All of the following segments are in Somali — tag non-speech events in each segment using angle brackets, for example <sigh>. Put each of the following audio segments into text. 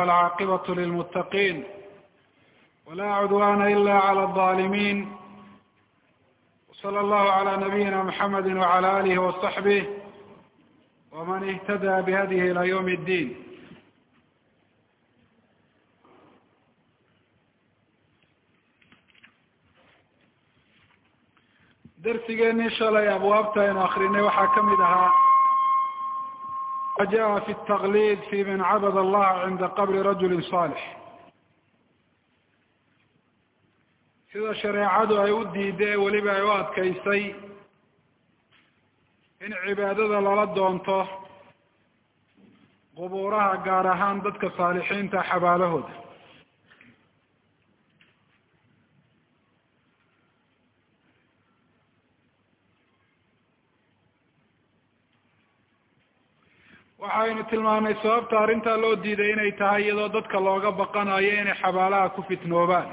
العاقبة للمتقين ولا عدوان إلا على الظالمين وصلى الله على نبينا محمد وعلى آله وصحبه ومن اهتدى بهديه إلى يوم الدين darsigeenii shalay abwaabta aynu akrinay waxaa kamid ahaa ma jaءa fi التaqlid fi man cabad allaha cinda qabri rajuli صaalix sida shareecadu ay u diiday ee weliba ay u adkaysay in cibaadada lala doonto qubuuraha gaar ahaan dadka saalixiinta xabaalahooda waxaynu tilmaamnay sababta arrintaa loo diiday inay tahay iyadoo dadka looga baqanayo inay xabaalaha ku fitnoobaan.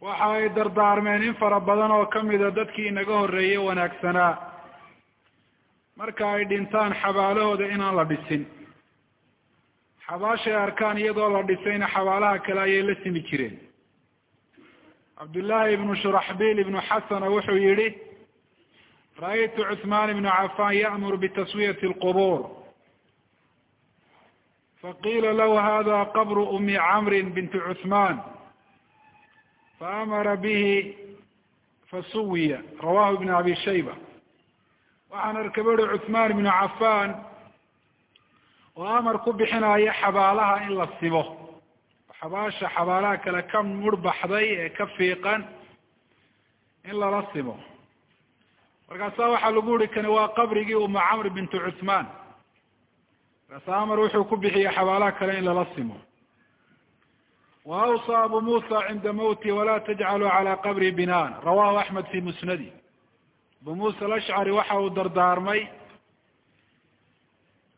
Waxa ay dardaarmeen in fara badan oo kamida dadkii inaga horreeyey wanaagsanaa. Marka ay dhintaan xabaalahooda inaan la dhisin. Xabaashay arkaan iyadoo la dhisayna xabaalaha kale ayay la simi jireen. Cabdullaahi ibnu shuraxbiil ibnu xasana wuxuu yihi ra'aytu cuثman ibn cafan ya'mur bitaswiyati اlqubur faqila lahu hada qabru umi camri binti cuثman faamara bihi fasuwiya rawahu ibn abi shayba waxaan arkay buri cuثman ibnu cafan oo amar ku bixinaya xabaalaha in la sibo xabaasha xabaalaha kale ka murhbaxday ee ka fiiqan in lala sibo markaasa waxaa lagu uri kani waa qabrigii uma camr bintu cuثman markaasa amar wuxuu ku bixiyey xabaalaha kale in lala simo. Wa awsa abu musa cinda mawti wala tajcaluu cala qabri binaan. Rawahu axmed fi musnadi. Abu musa alashcari waxa uu dardaarmay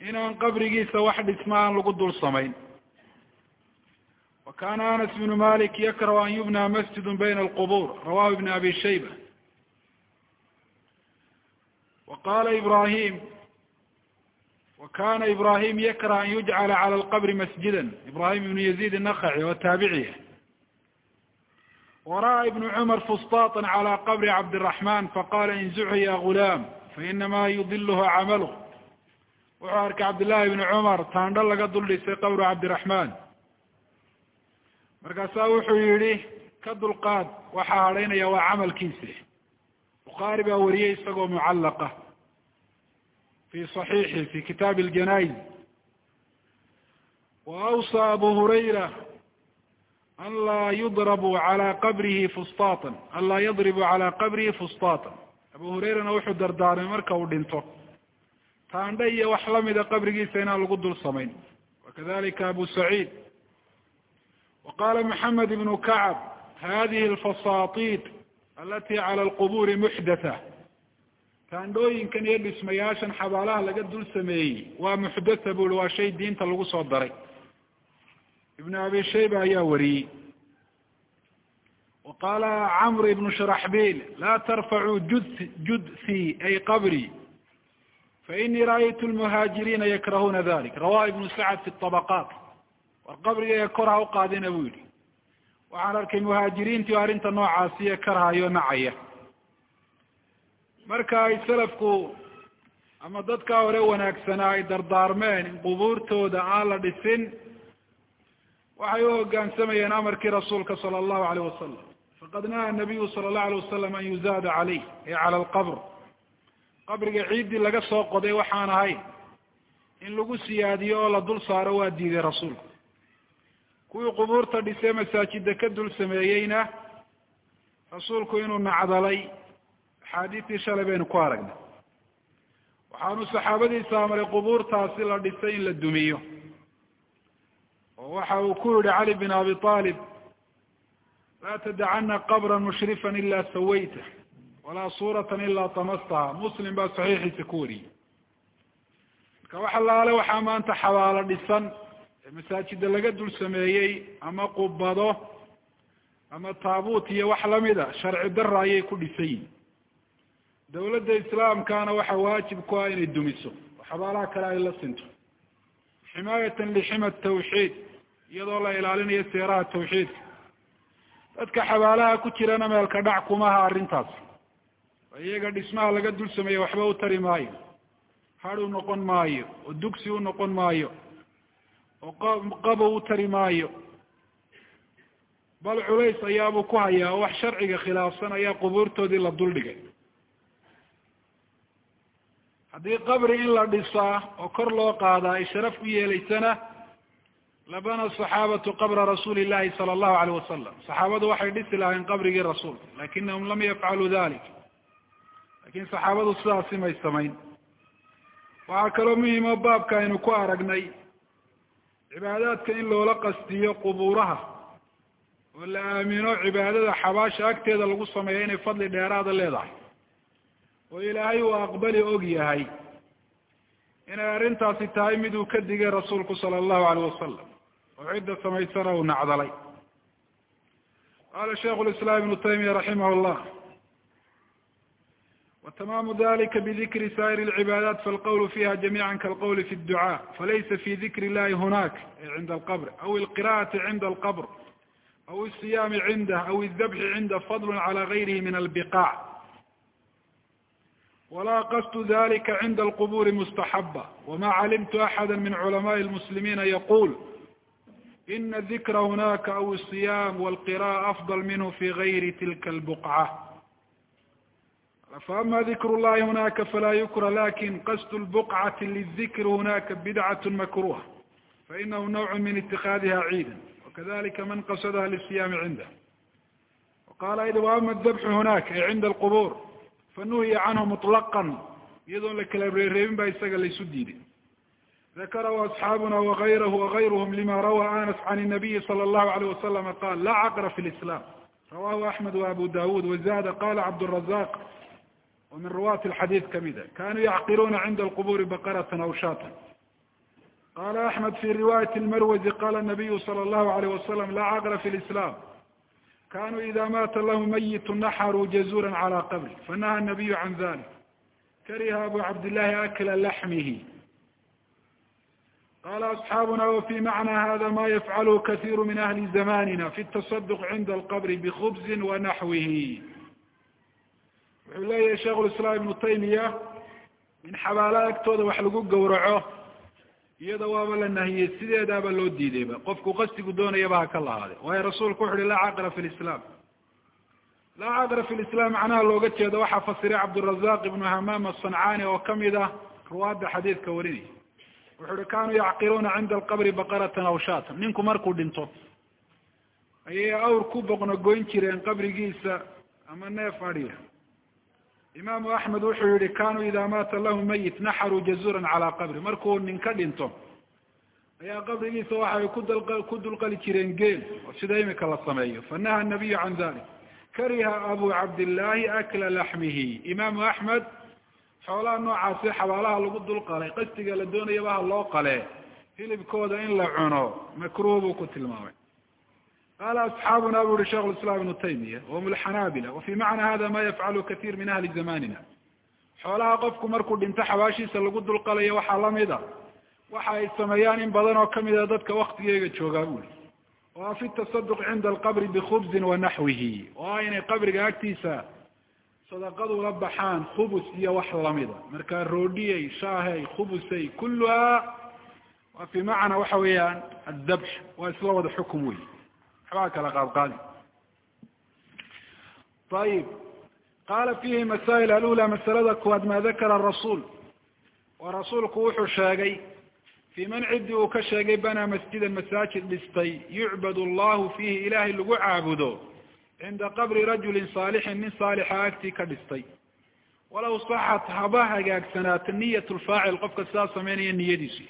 inaan qabrigiisa wax dhisma aan lagu dul samayn. Wa kana anas bnu malik yakrahu an yubna masjidu bayna alqubur rawahu ibn abi shayba وqala ibrahim وkana ibrahim yakrah an yujcala calى اlqbri masjida ibrahim ibn yazid الnakci oo taabiciya wara'a ibn cmar fusطaطa calى qabri cabdالرaحman faqala inzuxi ya gulaam fainama yudilh camalh wuxuu arkay cabdالlahi ibn cmar taandho laga dul dhisay qabru cabdiraحman markaasa wuxuu yihi ka dulqaad waxaa hadhaynaya waa camalkiisi bukhaari baa wariyey isagoo mucallaqa fi صaxiixi fi kitaab اljanaa'iz waawsaa abu hurayra an laa yudrabu alaa qabrihi fustaatan an laa yadribu calaa qabrihi fustaatan abu hurayrana wuxuu dardaarmay marka uu dhinto taandha iyo wax lamida qabrigiisa inaan lagu dul samayn. Wakadalika abu saciid. Wa qaala maxamed ibnu kacab hadihi lfasaatit alati cala alquburi muxdatha taandhooyinkan iyo dhismayaashan xabaalaha laga dul sameeyey waa muxdatha bu i waa shay diinta lagu soo daray. Ibn abi shayba ayaa wariyey. Wa qaala camr ibnu sharaxbil la tarfacuu jud judsi ay qabri fainii ra'aytu lmuhaajiriina yakrahuna dalik rawahu ibnu sacd fi طabaqaat war qabriga kor ha uqaadina bu yihi waxaan arkay muhaajiriintii o arrinta noocaasiyo karhayo nacaya. Marka ay salafku ama dadkaa hore wanaagsanaa ay dardaarmeen in qubuurtooda aan la dhisin waxay u hoggaansamayeen amarkii rasuulka sala allahu alayh wasalam faqad naha nabiyu sala allahu alayh wasalam an yuzaada caleyh ay cala alqabr. Qabriga ciiddii laga soo qoday waxaan ahayn in lagu siyaadiyo oo la dul saaro waa diiday rasuulku kuwii qubuurta dhisee masaajida ka dul sameeyeyna rasuulku inuu nacdalay axaadiistii shalay baynu ku aragnay. Waxaanu saxaabadiisa amray qubuurtaasi la dhisay in la dumiyo. Oo waxa uu ku yihi cali bin abi aalib laa tadacana qabra mushrifan ila sawayta walaa suuratan ilaa tamastaha. Muslim baa saxiixiisa ku wariyey. Marka wax allaale waxaa maanta xabaalo dhisan masaajida laga dul sameeyey ama qubado ama taabuut iyo wax lamida sharci dara ayay ku dhisan yihiin dawladda islaamkana waxa waajib ku ah inay dumiso. Oo xabaalaha kale ay la sinto. Ximaayatan lixima tawxiid iyadoo la ilaalinayo seeraha tawxiidka dadka xabaalaha ku jirana meelka dhac kumaha arrintaas. Iyaga dhismaha laga dul sameeye waxba u tari maayo. Had u noqon maayo oo dugsi u noqon maayo oo qabow u tari maayo. Bal culays ayaabuu ku hayaa oo wax sharciga khilaafsan ayaa qubuurtoodii la duldhigay haddii qabri in la dhisaa oo kor loo qaadaa ay sharaf u yeelaysana labana saxaabatu qabra rasuuli llahi sala allahu alayh wasalam saxaabadu waxay dhisi lahayn qabrigii rasuulka lakinahum lam yafcaluu dalik laakiin saxaabadu sidaasi may samayn. Waxaa kaloo muhimo baabka aynu ku aragnay cibaadaadka in loola qastiyo qubuuraha oo la aamino cibaadada xabaasha agteeda lagu sameeyo inay fadli dheeraada leedahay. oo ilaahay uu aqbali og yahay inay arrintaasi tahay mid uu ka digay rasuulku sala allahu alayh wasalam oo cidda samaysana uu nacdalay. qala shaikhu lislaam ibnu taymiya raximah llah وتmام ذlika بذikri sائر العباadات فالqول فيha جميعا kالqول في الدعاء فlaysa في ذikr الlahi هناk عnda الqبر أو القراءة عnda الqبر أو الصyام عnده أو الذبح عnda فضل عlى غyرh min البقاع وla qصd ذlika عnda الqبور مستحبة وma عlمت أحadا min cلماء المسلمينa yقul إن الذikra هناka أو الصyام والقراءة أفضل minh في غyri tilka البقعة faama dikru llahi hunaka falaa yukra laakiin qasdu lbuqcati lidikri hunaka bidcat makruha fainahu nawcu min itikaadiha ciidan wakadalika man qasadaha lisiyaami cindah waqaala ayda waama dabxu hunaka ay cinda alqubuur fanuhiya canhu muطlaqan iyadoon la kala reereebin baa isaga laisu diiday dakarahu asxaabuna wagayrahu wagayruhum lima rawaa anas can nabiyi sala allahu alayh wasalama qaal laa caqra fi lislam rawahu axmed waabu dawud wazada qala cabdrazaq oo min ruwaati alxadiid kamida kanuu yacqiluuna cinda alquburi baqaratan aw shaatan. Qala axmed fi riwaayati lmarwazi qala nabiyu sala allahu alayh wasalam laa caqla fi lislam kanuu ida maata lahu mayitu naxaruu jazuura cala qabri fanaha nabiyu can dalik kariha abu cabdillahi akla laxmihi. Qala asxaabuna wafi macna hada ma yafcaluhu kasiiru min ahli zamanina fi tasaduq cinda alqabri bikubzi wanaxwihi wuxuu leeyahay sheikhu lislaam ibnu taymiya in xabaalaha agtooda wax lagu gawraco iyada waaba la nahiyey sideedaaba loo diidayba qofku qasdigu doonayaba ha ka lahaade. Waayo rasuulku wuxu uhi laa caqra fi lislaam. Laa caqra fi lislaam macnaha looga jeedo waxaa fasiray cabdurazaq ibnu hamaam asancaani oo ka mid ah ruwaadda xadiidka warinaya wuxu uhi kanuu yacqiluuna cinda alqabri baqaratan aw shaatan. Ninku markuu dhinto ayay awr ku boqnogoyn jireen qabrigiisa ama neef adhiya imaamu axmed wuxuu yihi kanuu ida maata lahu mayit naxaruu jazuuran calaa qabri. Markuu nin ka dhinto ayaa qabrigiisa waxay ku dulqali jireen geel oo sida imika la sameeyo. Fanaha nabiyu can dalik kariha abu cabdillahi akla laxmihi. Imaamu axmed xoolaha noocaasi xabaalaha lagu dulqalay qastiga la doonayaba ha loo qale hilibkooda in la cuno makruh buu ku tilmaamay qala asxaabuna bu uhi sheikh islam ibnu taymiya wahum lxanaabila wafi macna hada ma yafcalu katir min ahli zamanina xoolaha qofku markuu dhinto xabaashiisa lagu dulqalayo waxaa lamida waxa ay sameeyaan in badan oo kamida dadka waktigeega joogaa buli oo a fi tasaduq cinda alqabri bikubzin wanaxwihi oo inay qabriga agtiisa sadaqadu la baxaan khubus iyo wax lamida marka roodhiyay shaahey khubusay kuluha waa fi macna waxa weeyaan addabx waa isla wada xukum wey waxbaa kala qaadqaadi ayib qala fihi masail alula masalada kuwaad ma dakara rasuul. Wa rasuulku wuxuu sheegay fi man cidii uu ka sheegay banaa masjidan masaajid dhistay yucbad allahu fiihi ilahay lagu caabudo cinda qabri rajulin saalixin nin saalixa agtii ka dhistay. Walaw saxat haba hagaagsanaato niyat lfaacil qofka sidaa sameynaya niyadiisu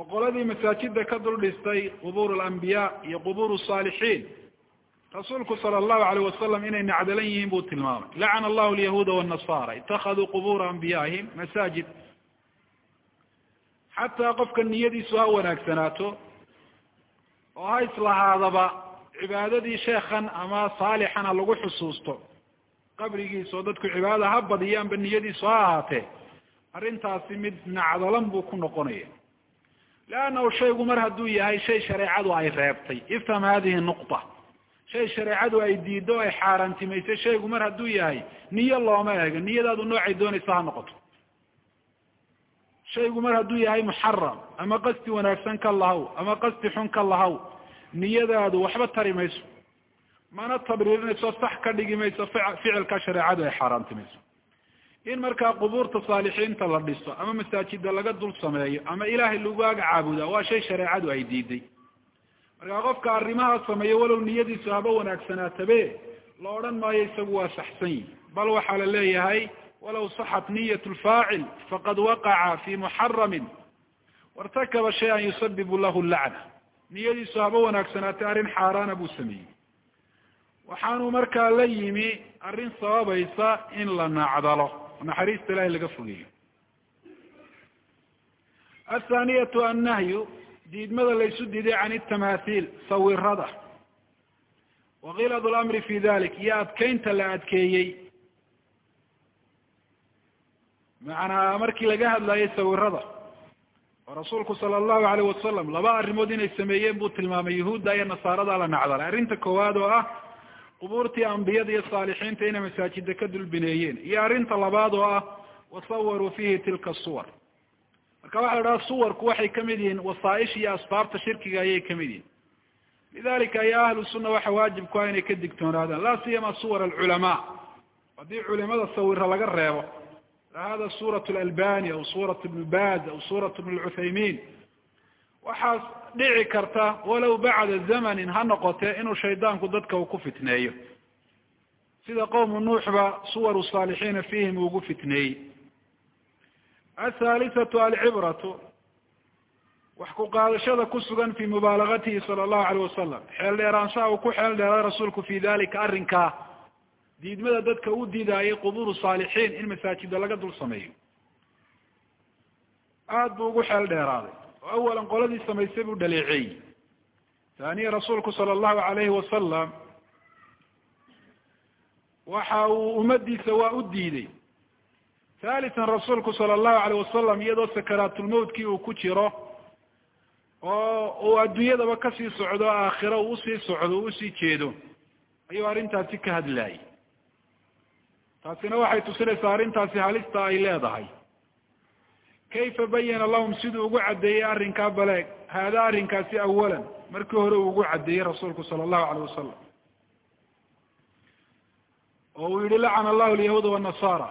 oo qoladii masaajida ka dul dhistay qubuur alambiya iyo qubuur saalixiin rasuulku sala allahu alayh wasalam inay nacdalan yihiin buu tilmaamay. Lacana allahu alyahuuda wannasara itakaduu qubuura anbiyaihim masaajid. Xataa qofka niyadiisu ha wanaagsanaato oo ha islahaadaba cibaadadii sheekhan ama saalixan ha lagu xusuusto qabrigiisa oo dadku cibaadada ha badiyaanba niyadiisu ha ahaatee arrintaasi mid nacdalan buu ku noqonaya leannahu shaygu mar hadduu yahay shay shareecadu ay reebtay ifham hadihi nuqta shay shareecadu ay diiddo ay xaaraantimaysay shaygu mar hadduu yahay niyo looma eego niyadaadu noocay doonaysa ha noqoto shaygu mar hadduu yahay muxaram ama qasdi wanaagsan ka lahaw ama qasdi xun ka lahaw niyadaadu waxba tari mayso mana tabriirinayso sax ka dhigi mayso ficilka shareecadu ay xaaraantimayso in markaa qubuurta saalixiinta la dhiso ama masaajida laga dul sameeyo ama ilaahay lagu aga caabudaa waa shay shareecadu ay diiday. Markaa qofka arrimahaa sameeya walow niyadiisu haba wanaagsanaatabe la odhan maayo isagu waa saxsan yihi bal waxaa la leeyahay walaw saxat niyat lfaacil faqad waqaca fi muxaramin wartakaba shay-an yusabibu lahu lacna. Niyadiisu haba wanaagsanaatay arrin xaaraana buu sameeyey. Waxaanu markaa la yimi arrin sababaysa in la nacdalo naxariista ilahay laga fogeeyo. Athaaniyatu annahyu diidmada laysu diiday can itamaahiil sawirada. Wakilad lamri fi dalik iyo adkeynta la adkeeyey. Macnaa markii laga hadlayay sawirada oo rasuulku sala allahu alayh wasalam laba arrimood inay sameeyeen buu tilmaamay yahuudda iyo nasaarada la nacdalay. Arrinta koowaad oo ah qubuurtii ambiyada iyo saalixiinta inay masaajida ka dulbineeyeen. Iyo arrinta labaad oo ah wasawaruu fihi tilka suwar. Marka waxa la dhaha suwarku waxay ka mid yihiin wasaaisha iyo asbaabta shirkiga ayay ka mid yihiin. Lidalika ayaa ahlu sunna waxa waajib ku ah inay ka digtoonaadaan laa siyama suwar alculamaa. Haddii culimada sawira laga reebo hada surat lalbani aw surat ibn baz aw surat ibn lcuthaymin waxaas dhici karta walow bacda zamanin ha noqotee inuu shaydaanku dadka uu ku fitneeyo. Sida qowmu nuuxba suwaru saalixiina fihim ugu fitneeyey. Athalisatu alcibratu wax ku qaadashada ku sugan fi mubaalagatihi sala allahu alayh wasalam xeel dheeraanshaha uu ku xeel dheeray rasuulku fi dalika arrinkaa. Diidmada dadka u diidaayay qubuuru saalixiin in masaajida laga dul sameeyo aada buu ugu xeel dheeraaday oo awalan qoladii samaysay buu dhaleeceeyey thaniya rasuulku sala allahu alayhi wasalam waxa uu ummadiisa waa u diiday thalitan rasuulku sala allahu alayh wasalam iyadoo sakaraatulmawtkii uu ku jiro oo uu adduunyadaba ka sii socdo aakhiro uu u sii socdo uu u sii jeedo ayuu arrintaasi ka hadlayay taasina waxay tusinaysaa arrintaasi halista ay leedahay kayfa bayana lahum siduu ugu caddeeyey arrinkaa baleeg haada arrinkaasi awalan markii hore uu ugu caddeeyey rasuulku sala allahu alayh wasalam oo uu yihi lacana allahu alyahuuda wannasara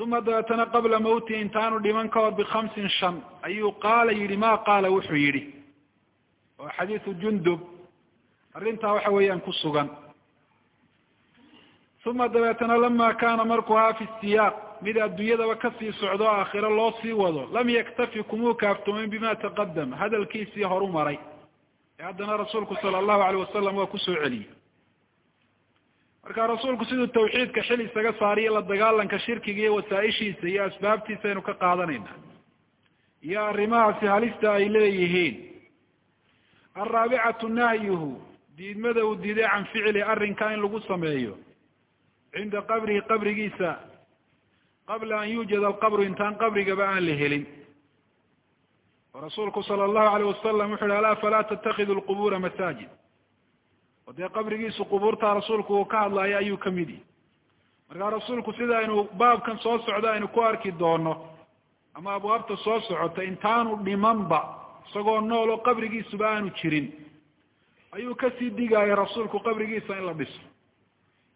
uma dabeetana qabla mawti intaanu dhiman ka hor bikamsin shan ayuu qaala yihi ma qaala wuxuu yihi oo xadiisu jundub arrintaa waxa weeyaan ku sugan uma dabeetana lama kana markuu ahaa fi siyaaq. Mid adduunyadaba ka sii socdo o aakhiro loo sii wado. Lam yaktafi kumuu kaaftoomin bima taqadam hadalkiisii horu maray. Ee haddana rasuulku sala allahu alayh wasalam waa ku soo celiyey. Marka rasuulku siduu tawxiidka xil isaga saariyo la dagaalanka shirkiga iyo wasaaishiisa iyo asbaabtiisa aynu ka qaadanayna iyo arrimahaasi halista ay leeyihiin. Alraabicatu nahyuhu diidmada uu diiday can ficli arrinka in lagu sameeyo cinda qabrihi qabrigiisa qabla an yuujad alqabru intaan qabrigaba aan la helin oo rasuulku sala allahu alayh wasalam wuxu uhi alaa falaa tattakidu lqubuura masaajid oo dee qabrigiisu qubuurta rasuulku uu ka hadlaayo ayuu ka mid yihi markaa rasuulku sida aynu baabkan soo socdo aynu ku arki doono ama abwaabta soo socota intaanu dhimanba isagoo nool oo qabrigiisuba aanu jirin ayuu ka sii digaaya rasuulku qabrigiisa in la dhiso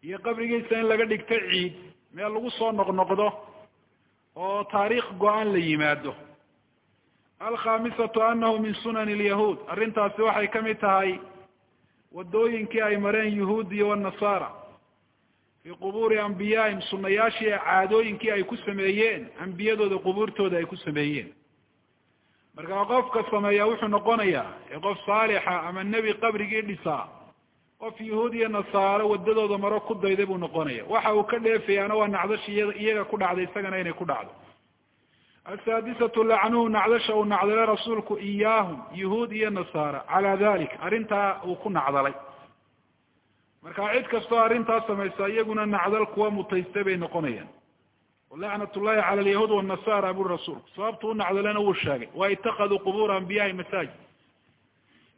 iyo qabrigiisa in laga dhigto ciid meel lagu soo noqnoqdo oo taariikh go'aan la yimaado. Alkhamisatu anahu min sunani alyahuud arrintaasi waxay ka mid tahay wadooyinkii ay mareen yahuudiya wanasaara fii qubuuri ambiyaahim sunayaashii caadooyinkii ay ku sameeyeen ambiyadooda qubuurtooda ay ku sameeyeen. Markaa qofka sameeya wuxuu noqonayaa ee qof saalixa ama nebi qabrigii dhisaa qof yahuud iyo nasaaro wadadooda maro ku dayday buu noqonaya. Waxa uu ka dheefayaana waa nacdashi iyaga ku dhacday isagana inay ku dhacdo. Asaadisatu lacnuhu nacdasha uu nacdalay rasuulku iyaahum yahuud iyo nasaara calaa dalik arrintaa uu ku nacdalay. Marka cid kastoo arrintaas samaysa iyaguna nacdal kuwa mutaystay bay noqonayaan. Lacnat llahi cala alyahuud wanasara buri rasuulku sababtu u nacdalena wuu sheegay. Wa itakaduu qubuura anbiyahi masaajid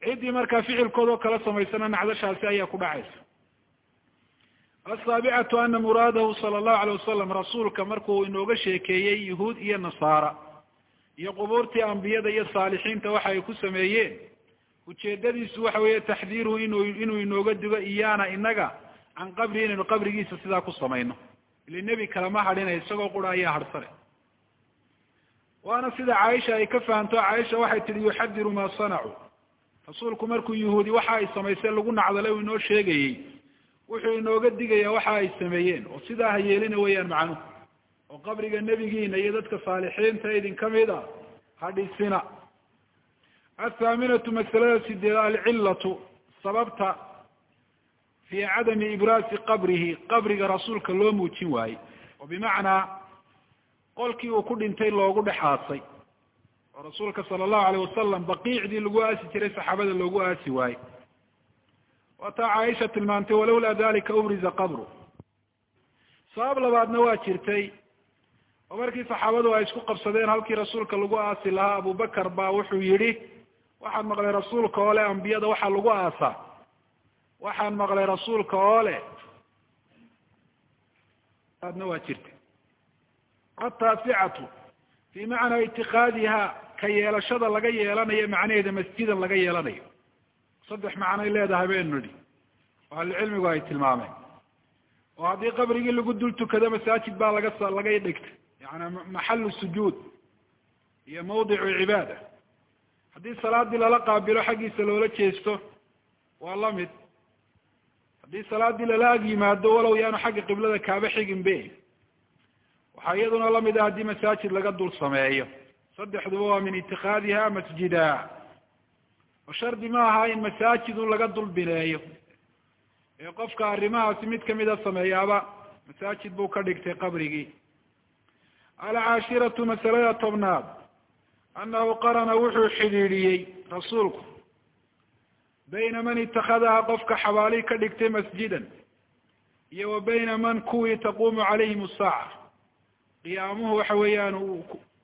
ciddii markaa ficilkoodao kala samaysana nacdashaasi ayaa ku dhacaysa. Asaabicatu ana muraadahu sala allahu alayh wasalam rasuulka markuu inooga sheekeeyey yuhuud iyo nasaara iyo qubuurtii ambiyada iyo saalixiinta waxa ay ku sameeyeen ujeedadiisu waxa weeye taxdiiruhu inu inuu inooga digo iyaana inaga can qabri inaynu qabrigiisa sidaa ku samayno. Ile nebi kalema hadhinay isagoo qura ayaa hadhsane waana sida caaisha ay ka fahamto caaisha waxay tihi yuxadiru maa sanacuu rasuulku markuu yuhuudi waxa ay samayseen lagu nacdalay uu inoo sheegayey. Wuxuu inooga digayaa waxa ay sameeyeen. Oo sidaa ha yeelina weeyaan macnuhu oo qabriga nebigiina iyo dadka saalixiinta idin ka mid a ha dhisina. Athaaminatu masalada sideed alcillatu sababta fi cadami ibraasi qabrihi qabriga rasuulka loo muujin waayey. Oo bimacnaa qolkii uu ku dhintay loogu dhexaasay oo rasuulka sala allahu alayh wasalam baqiicdii lagu aasi jiray saxaabada loogu aasi waayey. Waataa caaisha tilmaantay walawlaa dalika ubriza qabru. Sabab labaadna waa jirtay oo markii saxaabadu ay isku qabsadeen halkii rasuulka lagu aasi lahaa abubakar baa wuxuu yidhi waxaan maqlay rasuulka oo le ambiyada waxaa lagu aasaa waxaan maqlay rasuulka oo leh. Adna waa jirta ataasicatu fi macnaa itikaadiha ka yeelashada laga yeelanayo macnaheeda masjidan laga yeelanayo. Saddex macnoy leedahay baynu nidhi oo ahlucilmigu ay tilmaameen. Oo haddii qabrigii lagu dul tukado masaajid baa laga laga dhigtay. Yani maxalu sujuud iyo mawdicu cibaada. Haddii salaadii lala qaabilo xaggiisa loola jeesto waa la mid haddii salaadii lala ag yimaado walow yaanu xagga qiblada kaaba xigin be waxaa iyaduna la mid ah haddii masaajid laga dul sameeyo saddexduba waa min itikaadiha masjida oo shardi ma aha in masaajidun laga dul bineeyo ee qofka arrimahaasi mid kamida sameeyaaba masaajid buu ka dhigtay qabrigii alcaashiratu masalada tobnaad annahu qarana wuxuu xidhiidhiyey rasuulku bayna man itakadaha qofka xabaali ka dhigtay masjidan iyo wa bayna man kuwii taquumu calayhim asaaca qiyaamuhu waxa weeyaan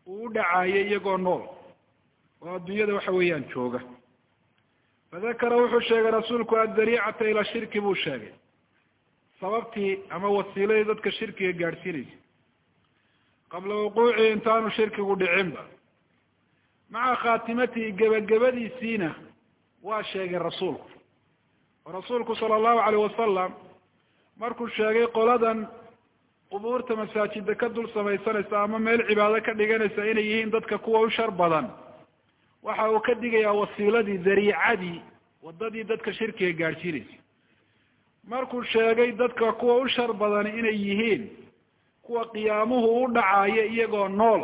uu u dhacaayay iyagoo nool. Oo adduunyada waxa weeyaan jooga. Fadakara wuxuu sheegay rasuulku addariicata ila shirki buu sheegay. Sababtii ama wasiiladii dadka shirkiga gaadhsiinaysa. Qabla wuquucihi intaanu shirkigu dhicinba. Maca khaatimatihi gebagabadiisiina waa sheegay rasuulku. Oo rasuulku sala allahu alayh wasalam markuu sheegay qoladan qubuurta masaajida ka dul samaysanaysa ama meel cibaado ka dhiganaysa inay yihiin dadka kuwa u shar badan. Waxa uu ka digayaa wasiiladii dariicadii wadadii dadka shirkiga gaadhsiinaysa markuu sheegay dadka kuwa u shar badan inay yihiin kuwa qiyaamuhu u dhacayo iyagoo nool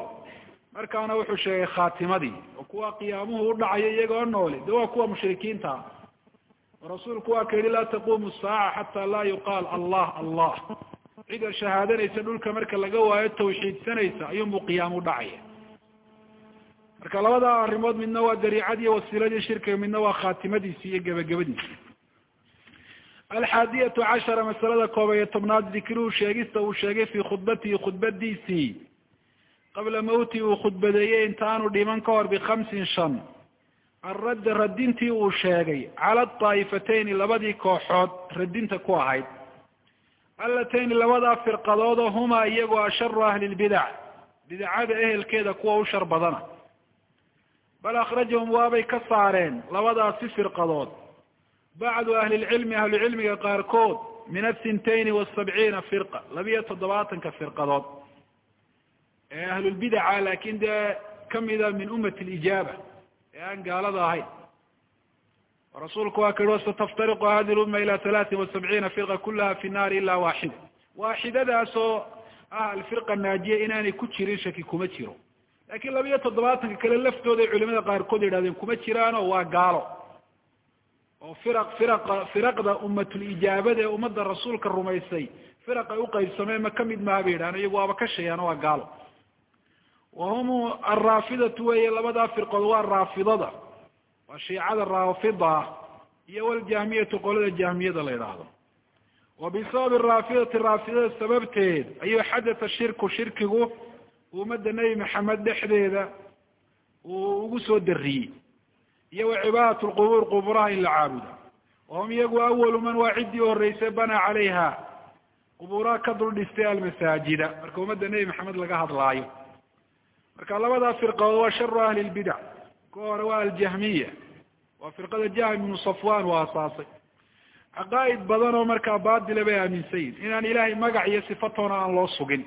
markaana wuxuu sheegay khaatimadii oo kuwa qiyaamuhu u dhacayo iyagoo nooli de waa kuwa mushrikiinta. Oo rasuulku waa ka yihi laa taqumu saaca xataa laa yuqaal allah allah cida shahaadanaysa dhulka marka laga waayo tawxiidsanaysa ayuunbuu qiyaam u dhacaya. Marka labada arrimood midna waa dariicadii wasiiladii shirkiga midna waa khaatimadiisi iyo gebagabadiisi alxaadiyatu cashara masalada koob iyo tobnaad dikruhu sheegista uu sheegay fii khudbatihi khudbadiisii qabla mawti uu khudbadeeyey intaanu dhiman ka hor bikhamsin shan. Alradda radintii uu sheegay cala daa'ifatayni labadii kooxood radinta ku ahayd allatayni labadaa firqadood oo humaa iyagoo asharu ahli lbidac bidacada ehelkeeda kuwa u shar badana. Bal akhrajahum waabay ka saareen labadaasi firqadood. Bacdu ahli lcilmi ahlucilmiga qaarkood min athintayni wasabciina firqa labiyo toddobaatanka firqadood. Ee ahlulbidaca laakin dee kamida min ummati lijaaba ee aan gaalada ahayn rasuulku waa ka yihi wasataftariqu hadi lumma ila halaatin wasabciina firqa kulaha fi nnaari ila waaxida waaxidadaas oo ah alfirqa naajiya inaanay ku jirin shaki kuma jiro laakiin labiyo toddobaatanka kale laftooda ay culimada qaarkood yidhahdeen kuma jiraano waa gaalo oo firaq firaqa firaqda ummatulijaabada ee ummadda rasuulka rumaysay firaq ay uqaybsameen ma ka mid maha bay yidhahan iyagu waaba ka sheegaan waa gaalo wahum alraafidatu weeye labadaa firqood waa raafidada waa shiicada raafida iyo waljahmiyatu qolada jahmiyada la yidhaahdo wa bisababi raafidati raafidada sababteed ayuu xadata shirku shirkigu ummadda nebi maxamed dhexdeeda uu ugu soo dariyey iyo wa cibaadat lqubuur quburaha in la caabudo. Wahum iyagu awalu man waa ciddii horreysay banaa calayha. Qubuuraha ka dul dhistay almasaajida. Marka ummadda nebi maxamed laga hadlaayo. Marka labadaa firqadood waa sharu ahli lbidac kuwa hore waa aljahmiya. Waa firqada jahm ibnu safwan u asaasay. Caqaa'id badan oo markaa baatila bay aaminsan yihiin inaan ilahay magac iyo sifatoona aan loo sugin.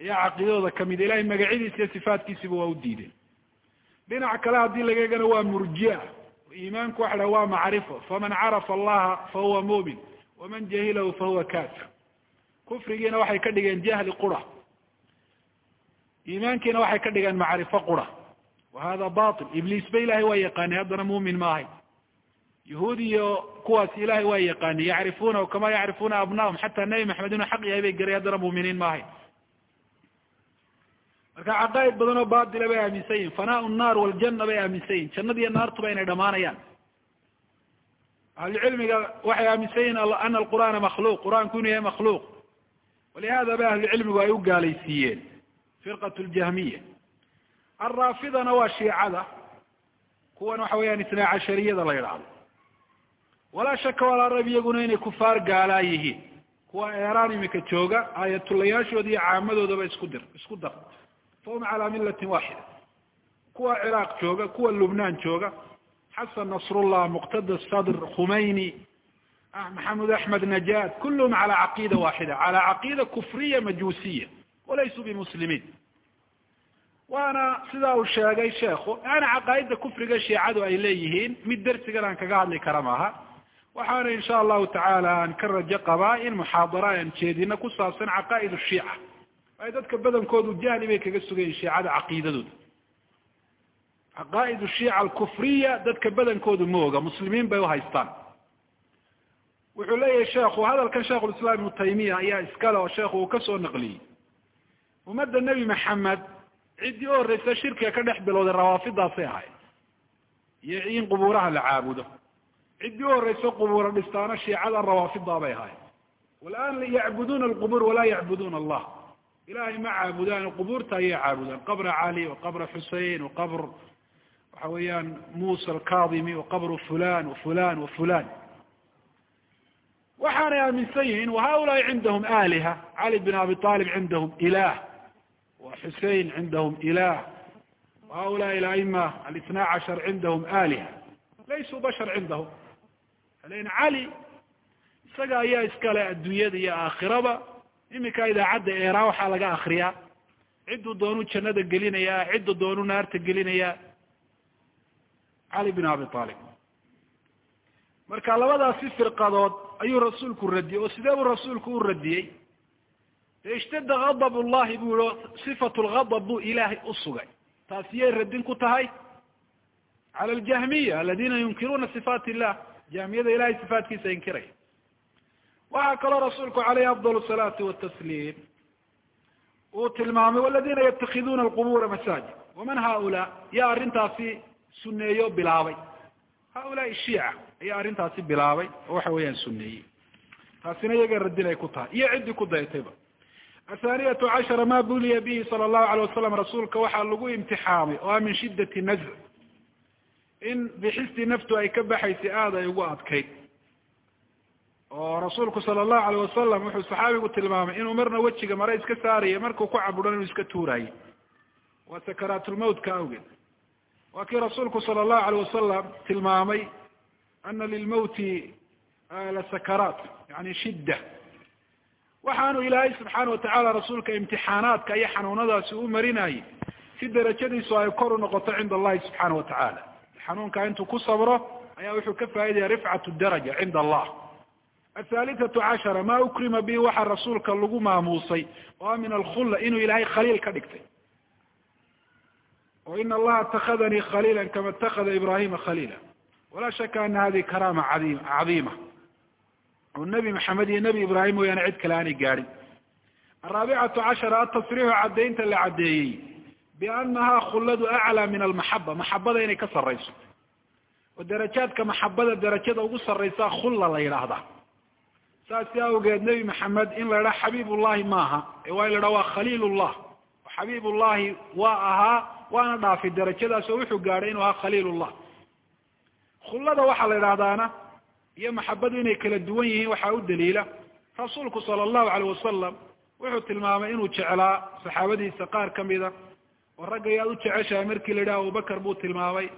Ayaa caqiidadooda ka mid ilahay magacyadiisa iyo sifaatkiisiba waa u diideen. Dhinac kale haddii laga egana waa murjia. Iimaanku waxa dhaha waa macrifo. Faman carafa allaha fahuwa mumin. Waman jahilahu fahuwa kafir kufrigiina waxay ka dhigeen jahli qura. Iimaankiina waxay ka dhigeen macrifo qura hada batil ibliis ba ilahay waa yaqaanay haddana mumin ma ahay yahuud iyo kuwaas ilahay waa yaqaanay yacrifunahu kama yacrifuna abnahum xataa nebi maxamed inuu xaq yahay bay garay haddana muminiin ma ahay marka caqaa'id badan oo baatila bay aaminsan yihiin fanaa nnaar waljana bay aaminsan yihiin jannadiiyo naartuba inay dhamaanayaan ahlucilmiga waxay aaminsan yihiin ana alqur'aana makhluuq qur'aanku inuu yahay makhluuq walihada ba ahlucilmigu ay u gaalaysiiyeen firqat ljahmiya alraafidana waa shiicada kuwan waxa weeyaan isnaa cashariyada la yidhaahdo walaa shaka rab iyaguna inay kufaar gaalaa yihiin kuwa eeraan imika jooga aayatulayaashooda iyo caamadoodaba isku dir isku dar fahum calaa millatin waaxida kuwa ciraaq jooga kuwa lubnaan jooga xasan nasrullah muqtada sadr khumayni maxamed axmed najad kulluhum calaa caqiida waaxida calaa caqiida kufriya majuusiya walaysuu bimuslimiin waana sidaa uu sheegay sheekhu ana caqaa'ida kufriga shiicadu ay leeyihiin mid dersigan aan kaga hadli kara maaha. Waxaana insha allahu tacaala aan ka rajo qabaa in muxaadara aan jeedino ku saabsan caqaa'id shiica. Ay dadka badankoodu jahli bay kaga sugayiin shiicada caqiidadooda. Caqaa'id shiica alkufriya dadka badankoodu ma oga muslimiin bay uhaystaan wuxuu leeyahay sheekhu hadalkan sheikhulislaam ibnu taymiya ayaa iskale oo sheekhu uu ka soo naqliyey. Ummadda nebi maxamed ciddii u horreysa shirkiga ka dhex bilowday rawaafidaasay ahayd. Iyo in qubuuraha la caabudo. Ciddii u horreysa qubuura dhistaana shiicada rawaafida bay ahayd. Walaan yacbuduuna alqubuur walaa yacbuduuna allah. Ilahay ma caabudaan qubuurta ayay caabudaan. Qabra cali waqabra xusein waqabr waxa weeyaan musa alkadimi waqabru fulan wafulan wafulan waxaanay aaminsan yihiin wahaulaai cindahum aliha cali bin abi alib cindahum ilah xusein cindahum ilah haulaai aama اثna cashar cindahum aliha laysuu bashar cindahum len cali isaga ayaa iskale adduunyada iyo aakhiraba iminka idaacadda eraa waxaa laga akriyaa cidduu doonuu jannada gelinayaa ciddu doonuu naarta gelinayaa cali bin abi talib marka labadaasi firqadood ayuu rasuulku radiyey oo sidee buu rasuulku u radiyey ishtada gadab llahi bu yihi sifat lgadab buu ilaahay usugay taasi yay radin ku tahay? Cala aljahmiya aladina yunkiruuna sifaat illah jahmiyada ilahay sifaatkiisa inkiraya waxaa kaloo rasuulku caleyhi afdal salaati watasliim uu tilmaamay waladina yatakiduna alqubura masaajid. Waman haulaa yaa arrintaasi suneeyo bilaabay. Haulaai shiica ayaa arrintaasi bilaabay oo waxa weeyaan suneeyey taasina iyaga radin ay ku tahay. Iyo ciddii ku dayatayba athaaniyatu cashara ma buliya bihi sala allahu alayh wasalam rasuulka waxaa lagu imtixaamay oo ah min shiddati nazr in bixistii naftu ay ka baxaysay aada ay ugu adkayd oo rasuulku sala allahu alayh wasalam wuxuu saxaabigu tilmaamay inuu marna wejiga mare iska saaraya markuu ku caburan inuu iska tuurayay waa sakaraatulmawtka awgeed waa kii rasuulku sala allahu alayh wasalam tilmaamay ana lilmawti la sakaraat yani shidda waxaanu ilaahay subxaana watacaala rasuulka imtixaanaadka iyo xanuunadaasi u marinayay si darajadiisu ay kor u noqoto cinda allahi subxaana watacaala xanuunkaa intuu ku sabro ayaa wuxuu ka faaidaya rifcat daraja cinda allah athalitatu cashara ma ukrima bihi waxaa rasuulka lagu maamuusay oo min alkhulla inuu ilaahay khaliil ka dhigtay. O ina allaha اtakadanii khaliila kama اtakada ibrahima khaliila. Walaa shaka ana hadihi karama adim cadiima oo nebi maxamed iyo nebi ibraahim mooyaane cid kale aanay gaadhin araabicatu cashara atasriixu caddaynta la caddeeyey biannahaa khulladu aclaa min almaxaba maxabada inay ka sarrayso. Oo darajaadka maxabada darajada ugu sarraysaa khulla la yidhaahdaa saasi awgeed nebi maxamed in la idhaha xabiibullahi maaha ee waa in la idhaha waa khaliilullah. Xabiibullahi waa ahaa waana dhaafay darajadaas oo wuxuu gaadhay inuu ahaa khaliilullah. Khullada waxaa la idhahdaana iyo maxabadu inay kala duwan yihiin waxaa u daliila. Rasuulku sala allahu alayh wasalam wuxuu tilmaamay inuu jeclaa saxaabadiisa qaar kamida oo ragga ayaad u jeceshahay markii la yidhaha abubakar buu tilmaamay.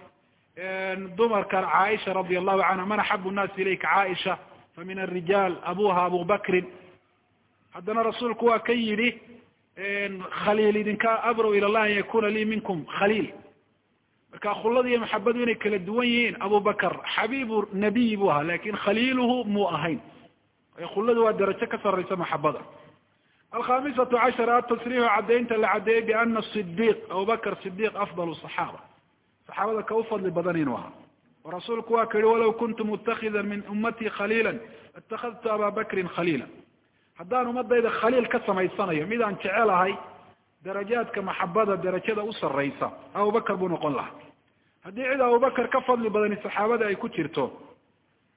Dumarkan caaisha radia allahu canha man axabu nnaasi ilayka caaisha fa min arijaal abuha abu bakrin haddana rasuulku waa ka yidhi khaliil idinka abrow ila llah an yakuna lii minkum khaliil marka khulada iyo maxabadu inay kala duwan yihiin abubakar xabiibu nabiyi buu ahaa laakiin khaliiluhu muu ahayn. Khuladu waa darajo ka saraysa maxabada. Alkhamisatu cashara atasriixu caddaynta la caddeeyey biana sidiq abubakr sidiq afdal صaxaaba saxaabada ka u fadli badan inuu ahaa. Oo rasuulku waa ka yihi walaw kuntu mutakida min ummatii khaliila itakadtu aba bakrin khaliila. Haddaan ummadayda khaliil ka samaysanayo midaan jecelahay darajaadka maxabada darajada u saraysa abubakar buu noqon lahaa. Haddii cid abubakar ka fadli badani saxaabada ay ku jirto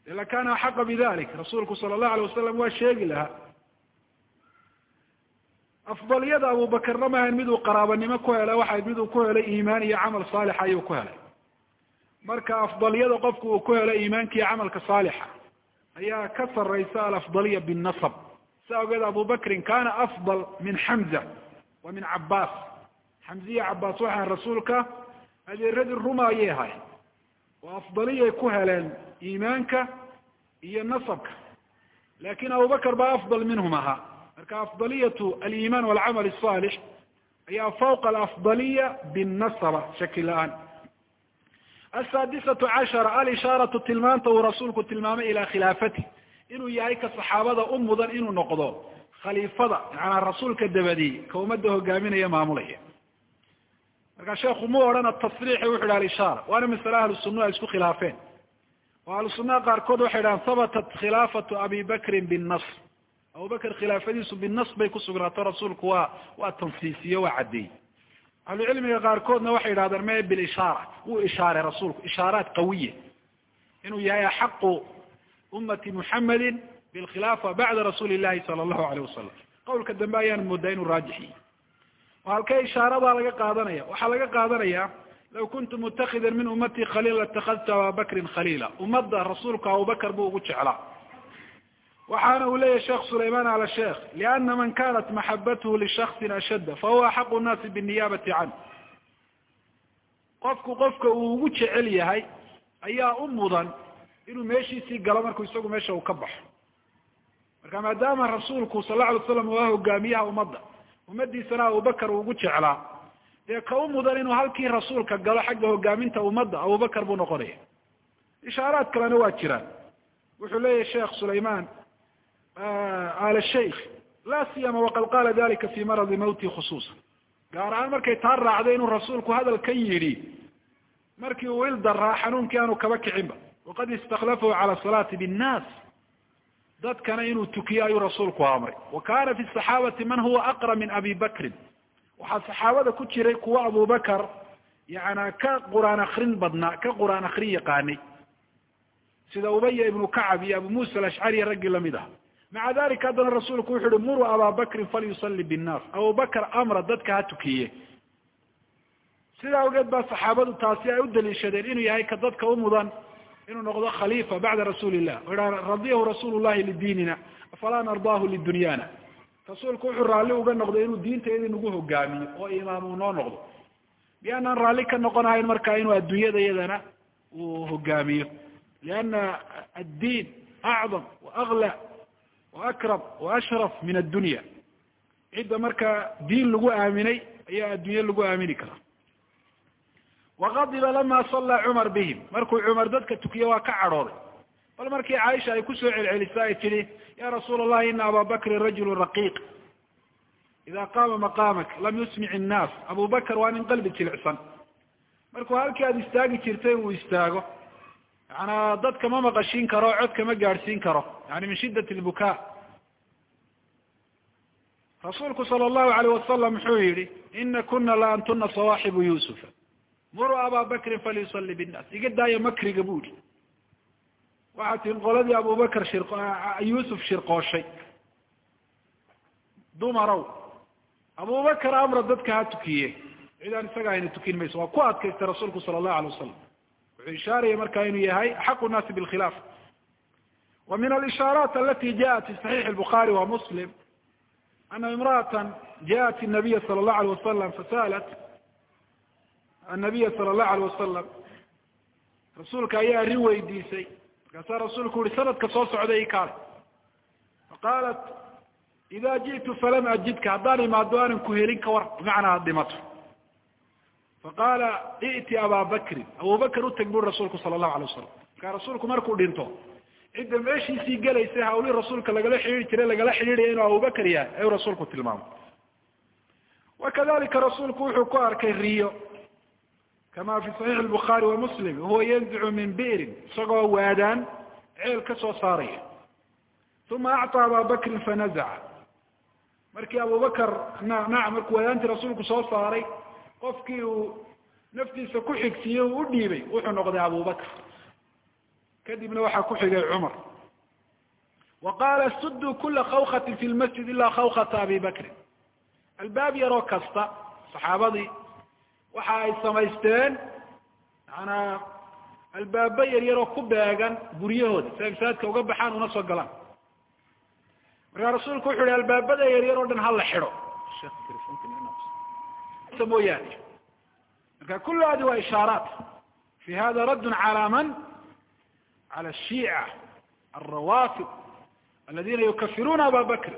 lakana axaqa bidalik rasuulku sala allahu alay wasalam waa sheegi lahaa. Afdaliyada abubakarna maahan miduu qaraabanimo ku helay waxay miduu ku helay iimaan iyo camal saalixa ayuu ku helay. Marka afdaliyada qofku uu ku helay iimaanka iyo camalka saalixa ayaa ka saraysa alafdaliya binnasab si awgeed abubakrin kana afdal min xamza wa min cabaas xamziya cabaas waxaan rasuulka adeeradii ruma ayay ahay oo afdaliyay ku heleen iimaanka iyo nasabka lakin abubakar baa afdal minhum ahaa marka afdaliyatu aliman walcamal الصaalix ayaa fawqa alafdaliya binnasaba shaki la-aan asaadisatu cashara alishaaratu tilmaanta uu rasuulku tilmaamay ila khilaafati inuu yahay ka saxaabada u mudan inuu noqdo khaliifada macanaa rasuulka dabadi ka ummadda hogaaminaya maamulaya. Marka sheekhu mu odhan atasriixi wuxu yidhi alishaara waana masale ahlu sunna ay isku khilaafeen. Oo ahlu sunnaha qaarkood waxay dhahaan habatat khilaafatu abi bakrin binnas abubakr khilaafadiisu binas bay kusugnaato rasuulku waa waa tansiisiye waa caddeeyey. Ahlucilmiga qaarkoodna waxay yidhahdeen me bilishaara wuu ishaaray rasuulku ishaaraat qawiya inuu yahay axaqu ummati muxamedin bilkhilaafa bacda rasuuli llahi sala allahu alayh wasalam qawlka dambe ayaan moodaa inuu raajixiyey oo halkee ishaaradaa laga qaadanaya waxaa laga qaadanaya law kuntu mutakida min ummatii khaliila latakadtu ababakrin khaliila ummadda rasuulku abubakar buu ugu jeclaa waxaana uu leeyahy sheekh sulayman ala sheekh liana man kanat maxabathu lishaksin ashadda fahuwa axaqu nnaasi biniyabati canh qofku qofka uu ugu jecel yahay ayaa u mudan inuu meeshiisii galo markuu isagu meesha uu ka baxo marka maadaama rasuulku sal la alay slam waa hogaamiyaha ummadda ummadiisana abubakar ugu jeclaa. Dee ka u mudan inuu halkii rasuulka galo xagga hogaaminta ummadda abubakar buu noqonaya. Ishaaraad kalena waa jiraan wuxuu leeyahy sheekh sulayman al shaykh la siyama waqad qaala dalika fi maradi mawti khusuusan. Gaar ahaan markay taa raacday inuu rasuulku hadalkan yidhi markii uu il daraa xanuunkii aanu kaba kicinba waqad istakhlafahu cala salaati binnaas dadkana inuu tukiyo ayuu rasuulku amray. Wa kana fi saxaabati man huwa aqra min abi bakrin waxaa saxaabada ku jiray kuwa abubakar yana ka qur'aan akrin badnaa ka qur'aan akrin yaqaanay. Sida ubaya ibnu kacab iyo abu musa alashcari raggii la mid ah. Maca dalika haddana rasuulku wuxu uhi muruu aba bakrin falyusali binnaas abubakar amra dadka ha tukiye. Sidaa awgeed baa saxaabadu taasi ay u daliishadeen inuu yahay ka dadka u mudan inuu noqdo khalifa bacda rasuuli illah o ha radiyahu rasuulu llahi lidiinina afalaa nardaahu lidunyana rasuulku wuxuu raalli uga noqday inuu diintayda nagu hogaamiyo oo imaam uu noo noqdo miyaanaan raalli ka noqonahayn marka inuu adduunyada iyadana uu hogaamiyo liana addiin acdam wa agla wa akram wa ashraf min addunya cidda marka diin lagu aaminay ayaa adduunye lagu aamini karaa waqadiba lama sallaa cumar bihim markuu cumar dadka tukiye waa ka cadhooday bal markii caaisha ay ku soo celcelisa ay tidhi ya rasuula allahi ina aba bakrin rajulu raqiiq ida qaama maqaamak lam yusmic innaas abu bakr waa nin qalbi jilicsan markuu halkii aada istaagi jirtay uu istaago yaana dadka ma maqashiin karo codka ma gaadhsiin karo yani min shiddat lbuka rasuulku sala allahu alayh wasalam muxuu yihi ina kuna la antuna sawaaxibu yusufa muruu aba bakrin falyusali binnaas iga daaya makriga bu yihi waxaa tiin qoladii abubakar shir yuusuf shirqooshay dumarow abubakar amra dadka ha tukiye cidaan isaga ayna tukin mayso waa ku adkaystay rasuulku sala allahu alay wasalam wuxuu ishaaraya marka inuu yahay axaqu nnaasi bilkhilaaf wa min alishaaraat alati jaءat fi saxiix الbuخari wa muslim ana imra'ata jaءat الnabiya salى الlahu alيه wasalam fasalat annabiya sala allahu alayh wasalam rasuulka ayaa arrin weydiisay markaasaa rasuulku uhi sanadka soo socda i kaal faqaalat ida ji'tu falam ajidka haddaan imaado aanan ku helin ka war bimacnaa dhimato faqaala i'ti aba bakrin abubakr utag buri rasuulku sala allahu alay wasalam markaa rasuulku markuu dhinto cidda meeshiisii gelaysay hawlihii rasuulka lagala xidhiiri jiray lagala xidhiiraya inuu abubakr yahay ayuu rasuulku tilmaamay wakadalika rasuulku wuxuu ku arkay riyo kama fi saxiix lbukhaari wa muslim huwa yanzicu min bi'rin isagoo waadaan ceel ka soo saaraya uma acطa aba bakrin fanazaca markii abubakar nac markuu waadaantii rasuulku soo saaray qofkii uu naftiisa ku xigsiiyey uu u dhiibay wuxuu noqday abubakr kadibna waxaa ku xigay cumar wa qaala suduu kula khawkatin fi lmasjid ila khawkata abi bakrin albaab yaroo kasta saxaabadii waxa ay samaysteen maanaa albaaba yar yaroo ku beegan guryahooda. Si ay masaajidka uga baxaan una soo galaan. Markaa rasuulku wuxuu ihi albaabada yaryar oo dhan hala xidho. Mooyaane. Marka kullaadi waa ishaaraat fi hada raddun calaa man? Cala shiica alrawaafid aladiina yukafiruuna aba bakri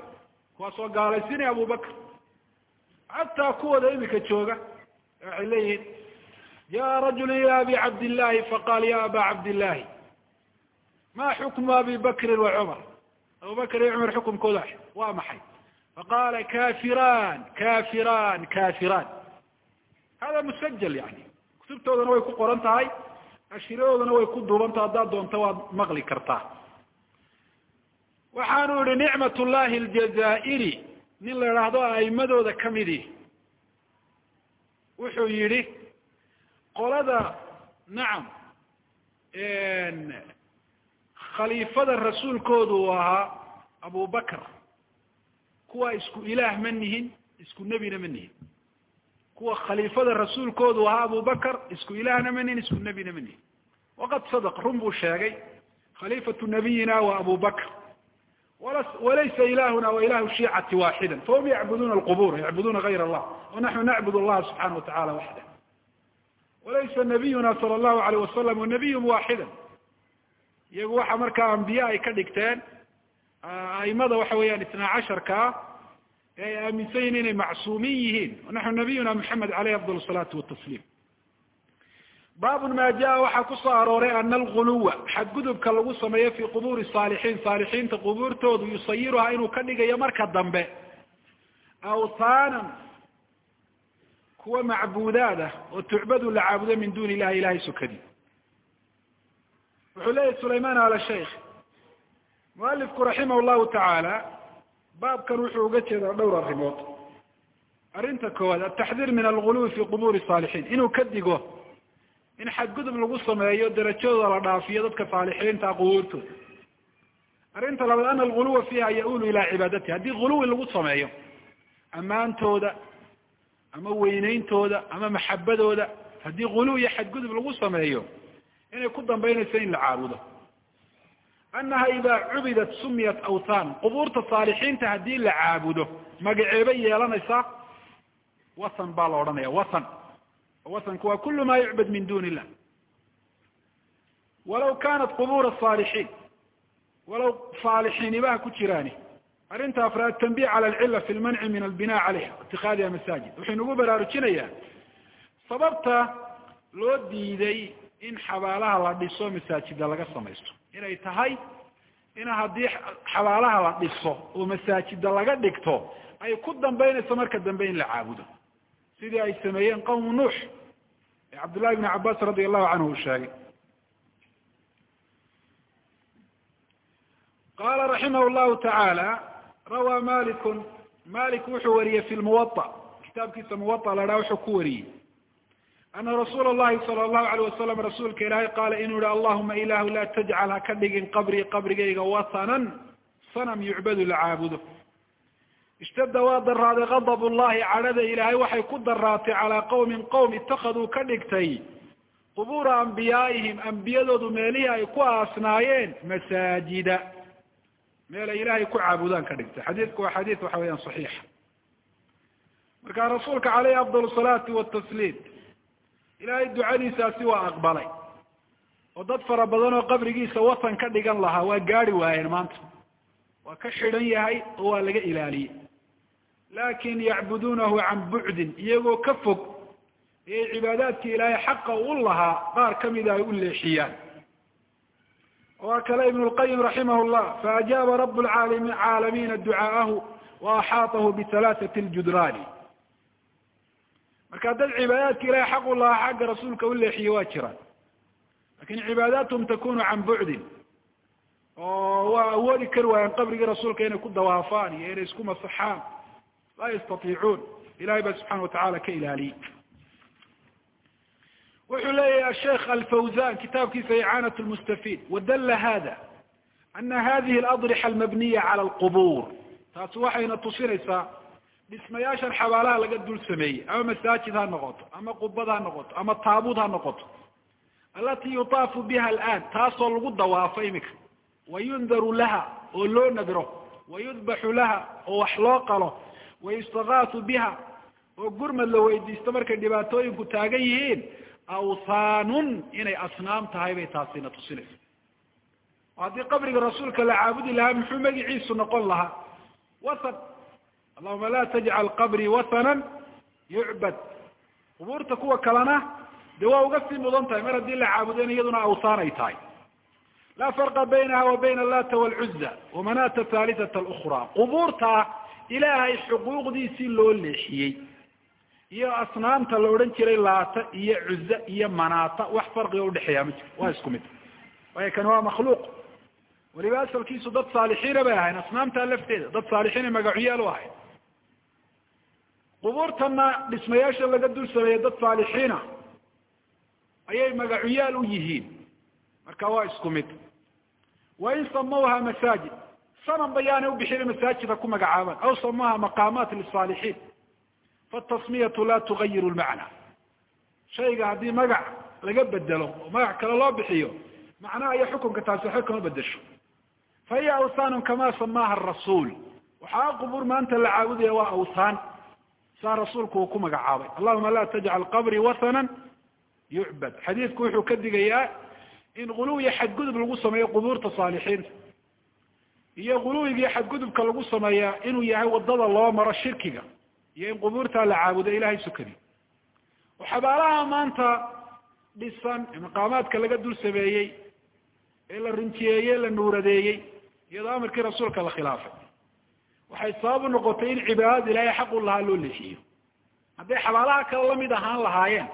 kuwaasoo gaalaysinaya abu bakr. Xataa kuwooda imika jooga waxay leeyihiin jaءa rajulu ilى abi cabdillahi faqal ya aba cabdillahi ma xukmu abi bakri wa cumar abu bakr iyo cumar xukumkooda waa maxay faqala kafiran kafiran kafiran hada musajal yani kutubtoodana way ku qoran tahay ashiradoodana way ku duuban taha haddaad doonto waad maqli kartaa waxaanu yihi nicmat llahi aljazaa'iri nin la idhaahdo a'imadooda kamidi wuxuu yihi qolada nacam khaliifada rasuulkoodu uu ahaa abu bakr. Kuwa isku ilaah ma nihin isku nebina ma nihin. Kuwa khaliifada rasuulkoodu ahaa abu bakr isku ilaahna ma nihin isku nebina ma nihin. Waqad sadq run buu sheegay khaliifatu nabiyina wa abu bakr walaysa ilahuna wa ilahu shiicati waaxida fahum yacbuduna alqubur yacbuduna gayr allah wanaxnu nacbud allaha subxana watacala waxda walaysa nabiyuna sala allahu alayh wasalam nabiyun waaxida iyagu waxa markaa ambiye ay ka dhigteen aimada waxa weeyaan itnaa casharkaa ee ay aaminsan yihiin inay macsuumin yihiin naxnu nabiyuna maxamed aleyh afdal salaatu watasliim baabun ma jaa waxaa ku soo arooray ana alguluwa xadgudubka lagu sameeyo fi qubuuri saalixiin saalixiinta qubuurtoodu yusayiruhaa inuu ka dhigayo marka dambe. Awtaanan kuwa macbuudaad ah oo tucbadu la caabudo min duni illahi ilahay sukadi. Wuxuu leeyahy sulayman ala shaykh mualifku raximah llahu tacaala baabkan wuxuu uga jeedaa dhowr arrimood. Arrinta koowaad ataxdiir min alguluwi fi qubuuri saalixiin inuu ka digo in xadgudub lagu sameeyo darajadooda la dhaafiyo dadka saalixiinta qubuurtooda arrinta labaad ana alguluwa fiiha yaulu ilaa cibaadati haddii guluwi lagu sameeyo ammaantooda ama weyneyntooda ama maxabadooda haddii guluw iyo xadgudub lagu sameeyo inay ku dambaynayso in la caabudo. Annaha idaa cubidat sumiyat awthan qubuurta saalixiinta haddii la caabudo magaceebay yeelanaysaa? Wathan baa la odhanaya wathan wathanku waa kulu ma yucbad min duni illah walaw kanat qubur saalixiin walaw saalixiinibaha ku jiraani arrinta afraad tanbih cala alcila fi lmanci min albina caleyha itikaadiha masaajid wuxuu nagu baraarujinayaa sababta loo diiday in xabaalaha la dhiso masaajida laga samaysto inay tahay in haddii xabaalaha la dhiso oo masaajida laga dhigto ay ku dambaynayso marka dambe in la caabudo sidii ay sameeyeen qawmu nuux cabdullahi bn cabas radi allahu canhu uu sheegay. Qala raximah llahu tacaala rawaa malikun. Malik wuxuu wariyey fi lmuwaطa kitaabkiisa muwaطa la dhaha wuxuu ku wariyey. Ana rasuula llahi sala allahu alayh wasalam rasuulka ilaahay qaala inuu yihi allahuma ilahu laa tajcal ha ka dhigin qabrii qabrigayga wathanan sanam yucbadu la caabudo ishtada waa daraaday gadab llahi cadhada ilaahay waxay ku daraatay calaa qawmin qowm itakaduu ka dhigtay qubuura ambiyaaihim ambiyadoodu meelihii ay ku aasnaayeen masaajida meel ay ilaahay ku caabudaan ka dhigtay xadiidku waa xadiid waxa weeyaan saxiixa marka rasuulka caleyhi afdal salaati watasliim ilaahay ducadiisaasi waa aqbalay oo dad fara badan oo qabrigiisa watan ka dhigan lahaa waa gaadi waayeen maanta waa ka xidhan yahay oo waa laga ilaaliyey laakin yacbuduunahu can bucdin iyagoo ka fog ayay cibaadaadkii ilaahay xaqa u lahaa qaar kamida ay u leexiyaan. Waa kale ibn lqayim raximah llah faajaaba rab caalamiina ducaa'ahu wa axaatahu bihalaaثati ljudraani marka dad cibaadaadka ilahay xaq u lahaa xagga rasuulka u leexiye waa jiraan. Lakin cibaadaathm takunu can bucdin oo waa awoodi kari waayaan qabrigii rasuulka inay ku dawaafaan iyo inay isku masaxaan laa yastaiicuun ilahay baa subxana watacala ka ilaaliyey wuxuu leeyahy asheikh alfawzan kitaabkiisa icaanat lmustafiid wadalla hada ana hadihi aladrixa almabniya cala alqubuur taasi waxayna tusinaysaa dhismayaashan xabaalaha laga dul sameeyey ama masaajid ha noqoto ama qubad ha noqoto ama taabuud ha noqoto alati yutaafu biha alaan taasoo lagu dawaafo imika wayundaru laha oo loo nadro wayudbaxu laha oo wax loo qalo wayustagaatu biha oo gurmad la weydiisto markay dhibaatooyinku taagan yihiin awthaanun inay asnaam tahay bay taasina tusinaysa haddii qabriga rasuulka la caabudi lahaa muxuu magiciisu noqon lahaa? Wathan allahuma la tajcal qabrii wathanan yucbad. Qubuurta kuwa kalena dee waa uga sii mudan tahay mar haddii la caabudona iyaduna awthaan ay tahay. Laa farqa baynaha wa bayna allata walcuzza wamanata thalithata alukra qubuurta ilaahay xuquuqdiisii loo leexiyey iyo asnaamta la odhan jiray laata iyo cuza iyo manaata wax farqiga udhexeeya ma jiro. Waa isku mid. Waayo kan waa makhluuq. Weliba asalkiisu dad saalixiina bay ahayn asnaamtaa lafteeda dad saalixiina magacuyaal u ahayn. Qubuurtana dhismayaasha laga dul sameeyey dad saalixiina ayay magacuyaal u yihiin. Marka waa isku mid. Wain samawha masaajid sanam bayaanay ubixina masaajida ku magacaabaan aw samaha maqaamaat lisaalixiin fatasmiyatu la tugayiru lmacna shayga haddii magac laga bedelo oo magac kale loo bixiyo macnaha iyo xukunka taasi waxba kama bedesho fa hiya awthaanun kama samaha rasuul. Waxaa qubuur maanta la caabudaya waa awthaan saa rasuulku uu ku magacaabay. Allahuma la tajcal qabrii wathanan yucbad. Xadiidku wuxuu ka digayaa in guluwiyo xadgudub lagu sameeyo qubuurta saalixiinta iyo guluwigiyo xadgudubka lagu sameeyaa inuu yahay waddada loo maro shirkiga iyo in qubuurtaa la caabudo ilahay sukadi xabaalaha maanta dhisan ee maqaamaadka laga dul sameeyey ee la rinjiyeeyey la nuuradeeyey iyadoo amarkii rasuulka la khilaafay. Waxay sabab u noqotay in cibaadada ilaahay xaq u lahaa loo leexiyo. Hadday xabaalaha kale la mid ahaan lahaayeen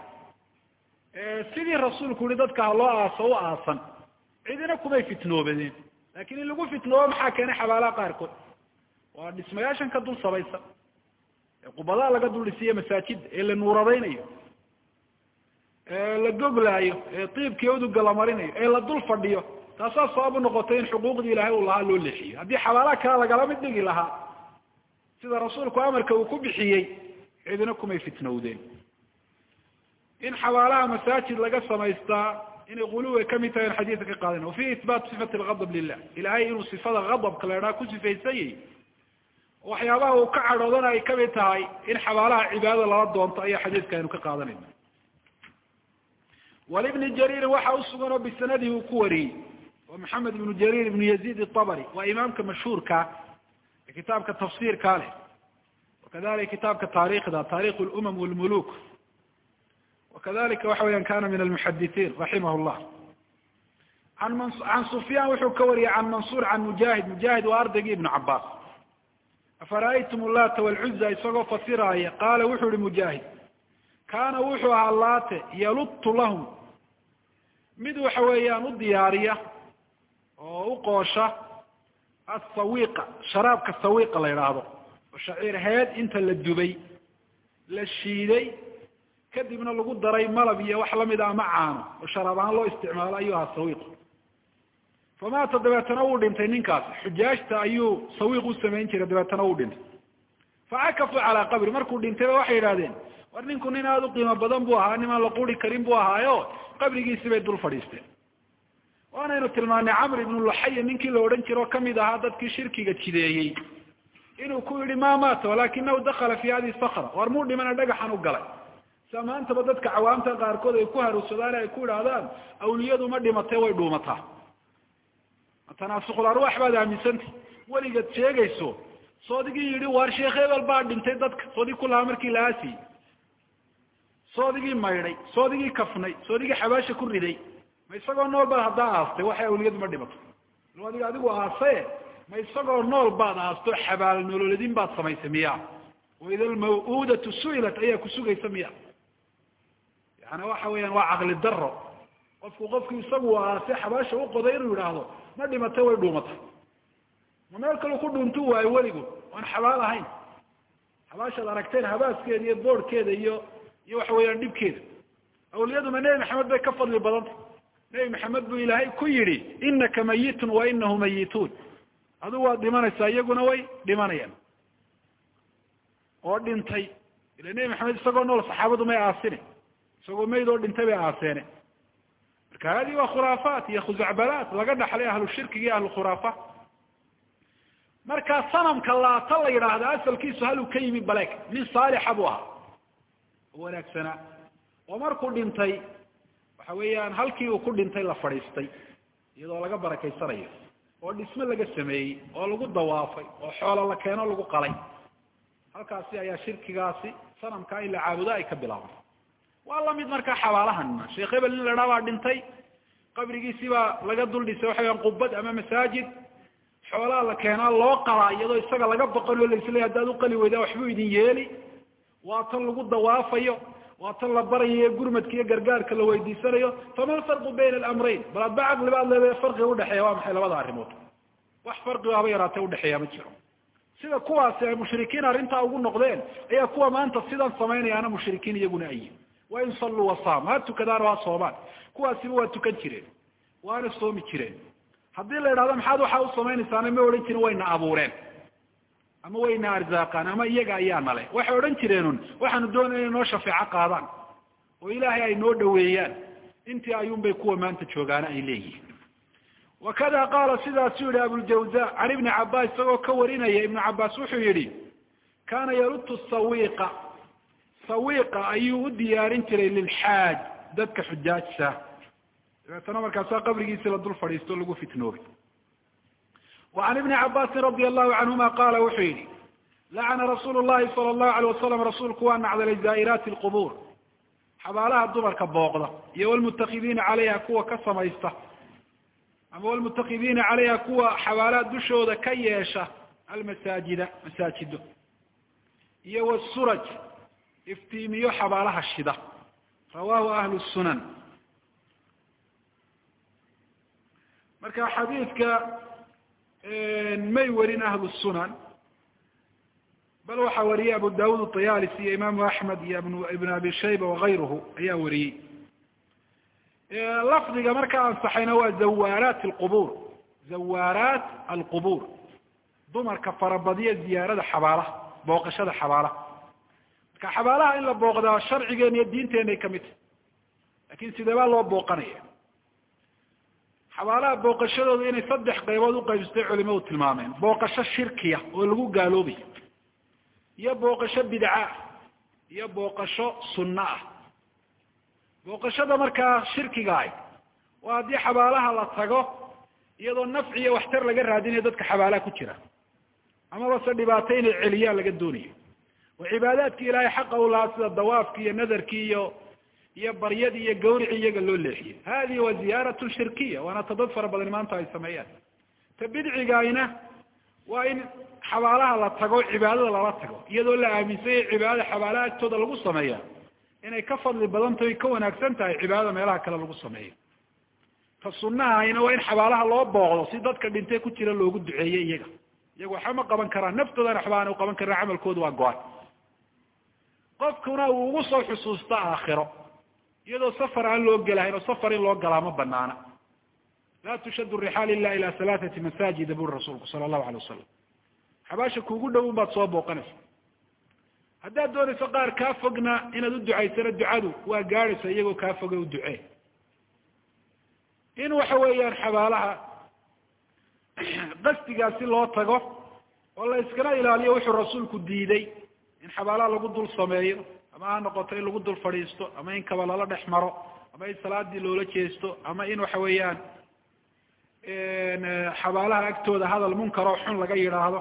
sidii rasuulku yihi dadka ha loo aaso u aasan. Cidina kumay fitnoobadeen laakiin in lagu fitnoobo maxaa keenay xabaalaha qaarkood waa dhismayaashan ka dul sabaysan ee qubadaha laga dul dhisiyo masaajida ee la nuuradaynayo ee la goglaayo ee tiibkiiyo uduga la marinayo ee la dul fadhiyo taasaa sabab u noqotay in xuquuqdii ilaahay uu lahaa loo leexiyo haddii xabaalaha kale lagala mid dhigi lahaa sida rasuulku amarka uu ku bixiyey cidina kumay fitnowdeen in xabaalaha masaajid laga samaystaa inay guluwi ka mid tahay an xadiidka ka qaadana wafihi ihbaat sifat lgadab lilah ilahay inuu sifada gadabka la ku sifaysanyay waxyaabaha uu ka cadhoodana ay ka mid tahay in xabaalaha cibaadada lala doonto ayaa xadiidka aynu ka qaadanayna. Walibni jariirin waxa usugan oo bisanadihi uu ku wariyey. Waa maxamed ibnu jariir ibnu yazid itabari waa imaamka mashhuurka ee kitaabka tafsiirka leh. Wakadalika kitaabka taarikhda taarikh lumam walmuluk wakadalika waxa weyan kana min almuxaditiin raximah llah an sufyaan wuxuu ka wariyey can mansuur can mujahid mujahid waa ardaygii ibnu cabaas afara'aytum lata walcuza isagoo fasiraaya qaala wuxuu ihi mujahid kaana wuxuu ahaa laate yaluttu lahum mid waxa weeyaan u diyaariya oo u qoosha asawiqa sharaabka sawiqa la yidhaahdo oo shaciir heed inta la dubay la shiiday kadibna lagu daray malab iyo wax lamida ama caano oo sharaabaan loo isticmaalo ayuu ahaa sawiiq. Famaata dabeetana wuu dhintay ninkaasi xujaajta ayuu sawiiq u samayn jiray dabeetana wuu dhintay. Facakafuu calaa qabri markuu dhintayba waxay yidhahdeen war ninku nin aada u qiimo badan buu ahaa nimaan la quri karin buu ahaayo qabrigiisi bay dul fadhiisteen waanaynu tilmaanay camr ibnu luxaya ninkii la odhan jiro ka mid ahaa dadkii shirkiga jideeyey. Inuu ku yihi ma maata walakinahu dakala fi hadihi sakra war muu dhimana dhagaxan u galay sa maantaba dadka cawaamta qaarkood ay ku haruursadaan ay ku idhaahdaan awliyadu ma dhimatee way dhuumataa. Tanaasuqul arwaax baad aaminsanta weligaad sheegayso soodigii yidhi waar sheekh baa dhintay dadka soodig ku lahaa markii la aasiyey soodigii maydhay soodigii kafnay soodigii xabaasha ku riday. Ma isagoo nool baad haddaa aastay waxay awliyadu ma dhimato lo adigu aasaye ma isagoo nool baad aasto xabaal nololadin baad samaysay miya waida almaw-udatu su'ilat ayaa ku sugaysa miya yani waxa weeyaan waa caqli daro qofku qofku isagu aase xabaasha u qoday inuu yidhaahdo ma dhimatay way dhuumatay. Ma meel kalu ku dhuuntu waayo weligu waan xabaal ahayn. Xabaashaad aragteen habaaskeeda iyo boorhkeeda iyo iyo waxa weeyaan dhibkeeda. Awliyaduma nebi maxamed bay ka fadli badanta nebi maxamed buu ilaahay ku yidhi inaka mayitun wa inahu mayituun adigu waad dhimanaysaa iyaguna way dhimanayaan. Oo dhintay. Ila nebi maxamed isagoo nool saxaabadu may aasine isagoo mayd oo dhintay bay aaseene. Marka hadi waa khuraafaat iyo khusacbalaat laga dhaxlay ahlu shirkiga iyo ahlu khuraafaat marka sanamka laata la yidhaahda asalkiisu haluu ka yimi baleeg nin saalixa buu ahaa. Oo wanaagsanaa oo markuu dhintay waxa weeyaan halkii uu ku dhintay la fadhiistay iyadoo laga barakaysanayo oo dhisme laga sameeyey oo lagu dawaafay oo xoolo la keeno lagu qalay. Halkaasi ayaa shirkigaasi sanamkaa in la caabudo ay ka bilaabay waa la mid markaa xabaalahanna sheekh hebel nin la dhaa baa dhintay qabrigiisii baa laga dul dhisay waxa weyaan qubad ama masaajid. Xoolaa la keenaa loo qalaa iyadoo isaga laga baqan oo laisleey haddaad uqali weydaa waxbuu idin yeeli. Waa tan lagu dawaafayo waa tan la barayayo gurmadka iyo gargaarka la weydiisanayo. Fama alfarqu bayna alamrayn? Bal adba caqli baad leedahay farqiga udhexeeya waa maxay labada arrimood? Wax farqigo haba yaraatee udhexeeya ma jiro. Sida kuwaasi ay mushrikiin arrintaa ugu noqdeen ayaa kuwa maanta sidan samaynayaana mushrikiin iyaguna ayi wa in salluu wasaam ha tukadaan ha soomaan. Kuwaasiba waa tukan jireen waana soomi jireen. Haddii la idhahdo maxaad waxaa u samaynaysaana ma odhan jirin wayna abuureen ama wayna arzaaqaan ama iyaga ayaa nale waxay odhan jireenun waxaanu doonaya inay noo shafeeco qaadaan oo ilaahay ay noo dhaweeyaan intii ayuunbay kuwa maanta joogaana ay leeyihiin. Wakada qaala sidaasuu yihi abuljawza can ibni cabaas isagoo ka warinaya ibnu cabaas wuxuu yihi kana yarutu sawiqa sawiqa ayuu u diyaarin jiray lilxaaj dadka xujaajta dabeetana markaasaa qabrigiisi la dul fadhiisto lagu fitnoobay wa can ibni cabaasin radia allahu canhuma qaala wuxuu yihi lacana rasuulu llahi sala allahu alayh wasalam rasuulku waa nacdalay zaa'iraati lqubuur xabaalaha dumarka booqda iyo walmutakidiina caleyha kuwa ka samaysta ama walmutakidiina caleyha kuwa xabaalaha dushooda ka yeesha almasaajida masaajido iyo wasuraj iftiimiyo xabaalaha shida. Rawahu ahlu sunan. Marka xadiidka may warin ahlu sunan bal waxaa wariyey abu dawud طayalisi iyo imaamu axmed iyo ibn abi shayba wagayruhu ayaa wariyey. Lafdiga markaa ansaxayna waa zawaaraat alqubuur. Zawaaraat alqubuur. Dumarka farabadiya ziyaarada xabaalaha booqashada xabaalaha marka xabaalaha in la booqdaa sharcigeena iyo diinteenay ka mid tahy laakiin sidee baa loo booqanaya? Xabaalaha booqashadooda inay saddex qaybood uqaybsatay culimadu tilmaameen. Booqasho shirkiya oo lagu gaaloobayo iyo booqasho bidca iyo booqasho sunno ah. Booqashada markaa shirkiga ahy waa haddii xabaalaha la tago iyadoo nafci iyo waxtar laga raadinayo dadka xabaalaha ku jira. Amaba se dhibaato inay celiyaan laga doonayo oo cibaadaadki ilaahay xaqa u lahaa sida dawaafki iyo nadarkii iyo iyo baryadii iyo gawricii iyaga loo leexiyey. Hadihi waa ziyaarat shirkiya waana ta dad fara badan maanta ay sameeyaan. Ta bidcigayna waa in xabaalaha la tago cibaadada lala tago iyadoo la aaminsanya cibaadada xabaalaha agtooda lagu sameeya. Inay ka fadli badan tahay ka wanaagsan tahay cibaadada meelaha kale lagu sameeyo. Ta sunahayna waa in xabaalaha loo booqdo si dadka dhintay ku jira loogu duceeyey iyaga. Iyaga waxba ma qaban karaan naftoodana waxba aanay uqaban karin camalkoodu waa go-an qofkuna uu ugu soo xusuusto aakhiro iyadoo safar aan loo gelahayn oo safar in loo galaa ma banaana laa tushaddu rixaal ila halaathati masaajida buri rasuulku sala allahu alay wasalam xabaasha kuugu dhow un baad soo booqanaysa. Haddaad doonayso qaar kaa fogna inaad u ducaysana ducadu waa gaadhaysa iyagoo kaa foga u ducee. In waxa weeyaan xabaalaha <clears throat> qasdigaasi loo tago oo la iskana ilaaliyo wuxuu rasuulku diiday in xabaalaha lagu dul sameeyo ama ha noqoto in lagu dul fadhiisto ama in kaba lala dhex maro ama in salaadii loola jeesto ama in waxa weeyaan xabaalaha agtooda hadal munkar oo xun laga yidhaahdo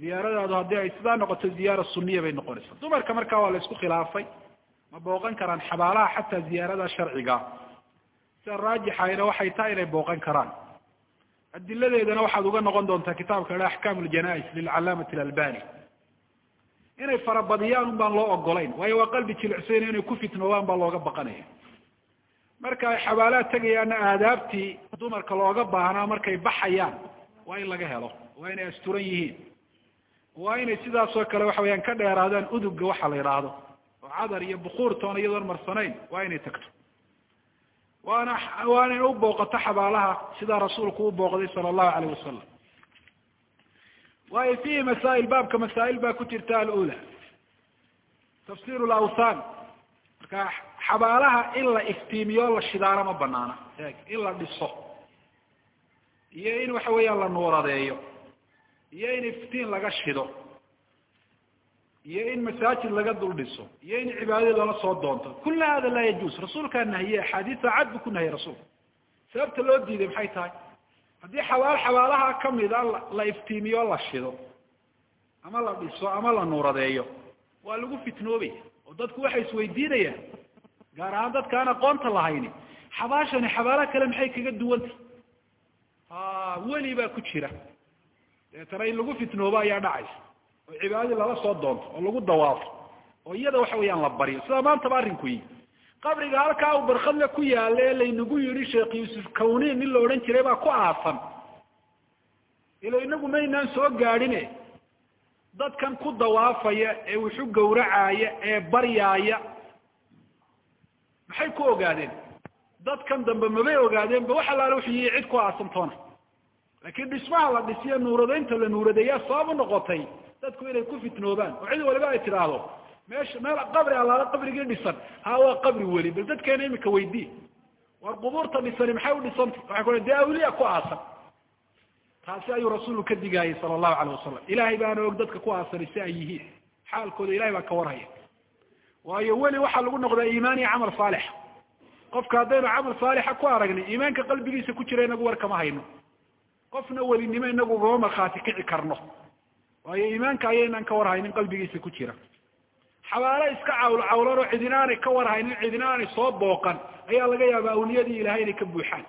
ziyaaradaadu haddii ay sidaa noqoto ziyaara suniya bay noqonaysaa dumarka markaa waa la isku khilaafay ma booqan karaan xabaalaha xataa ziyaarada sharciga. Sida raajixayna waxay tahay inay booqan karaan. Adiladeedana waxaad uga noqon doontaa kitaabka axkaam ljanais lilcalaamati alalbani inay farabadiyaan un baan loo ogolayn waayo waa qalbi jilicsayn inay ku fitnoobaan baa looga baqanaya. Marka ay xabaalaha tegayaanna aadaabtii dumarka looga baahnaa markay baxayaan waa in laga helo waa inay asturan yihiin waa inay sidaas oo kale waxa weyaan ka dheeraadaan uduga waxa la yidhaahdo oo cadar iyo bukuurtoona iyadoon marsanayn waa inay tagto. Waana waa inay u booqato xabaalaha sidaa rasuulku u booqday sala allahu alayh wasalam waayo fihi masaa'il baabka masaa'il baa ku jirta alula? Tafsir lawthan marka xabaalaha in la iftiimiyo la shidaano ma banaana. In la dhiso. Iyo in waxa weeyaan la nuuradeeyo. Iyo in iftiin laga shido. Iyo in masaajid laga dul dhiso. Iyo in cibaadadii lala soo doonto. Kula hada laa yajuuz rasuulkaa nahiye axaadiisa cad bu ku nahiyey rasuulka sababta loo diiday maxay tahay haddii xabaal xabaalaha kamida la iftiimiyo la shido ama la dhiso ama la nuuradeeyo waa lagu fitnoobaya oo dadku waxay isweydiinayaan gaar ahaan dadka aan aqoonta lahayni xabaashani xabaalaha kale maxay kaga duwanta weli baa ku jira. Deetana in lagu fitnoobo ayaa dhacaysa. Oo cibaadadii lala soo doonto oo lagu dawaafo. Oo iyada waxa weeyaan la baryo sida maantaba arrinku yi qabriga halkaa uu barkadle ku yaalla ee laynagu yidhi sheekh yuusuf kawniin nin la odhan jiray baa ku aasan ila inagu maynaan soo gaadhine. Dadkan ku dawaafaya ee wuxu gawracaaya ee baryaaya. Maxay ku ogaadeen? Dadkan dambe mabay ogaadeenba wax allaale wuxuu yihi cid ku aasantoona laakiin dhismaha la dhisiyo nuuradeynta la nuuradeeyaa sabab u noqotay dadku inay ku fitnoobaan oo cid waliba ay tidhaahdo meesha meel qabri allaala qabrigii dhisan. Ha waa qabri weli bal dadkeena imika weydii. War qubuurta dhisani maxay u dhisanta waxay ku dee awliya ku aasan. Taasi ayuu rasuulku ka digaayay sala allahu alayh wasalam ilaahay baana og dadka ku aasani si ay yihiin. Xaalkooda ilahay baa ka warhaya. Waayo weli waxaa lagu noqdaa iimaan iyo camal saalixa qofka haddaynu camal saalixa ku aragnay iimaanka qalbigiisa ku jira inagu war kama hayno. Qofna welinimo inagu ugama markhaati kici karno. Waayo iimaanka ayaynaan ka warhaynin qalbigiisa ku jira xabaalo iska cawl cawlan oo cidina aanay ka warhaynin cidina aanay soo booqan ayaa laga yaaba awliyadii ilahay inay ka buuxaan.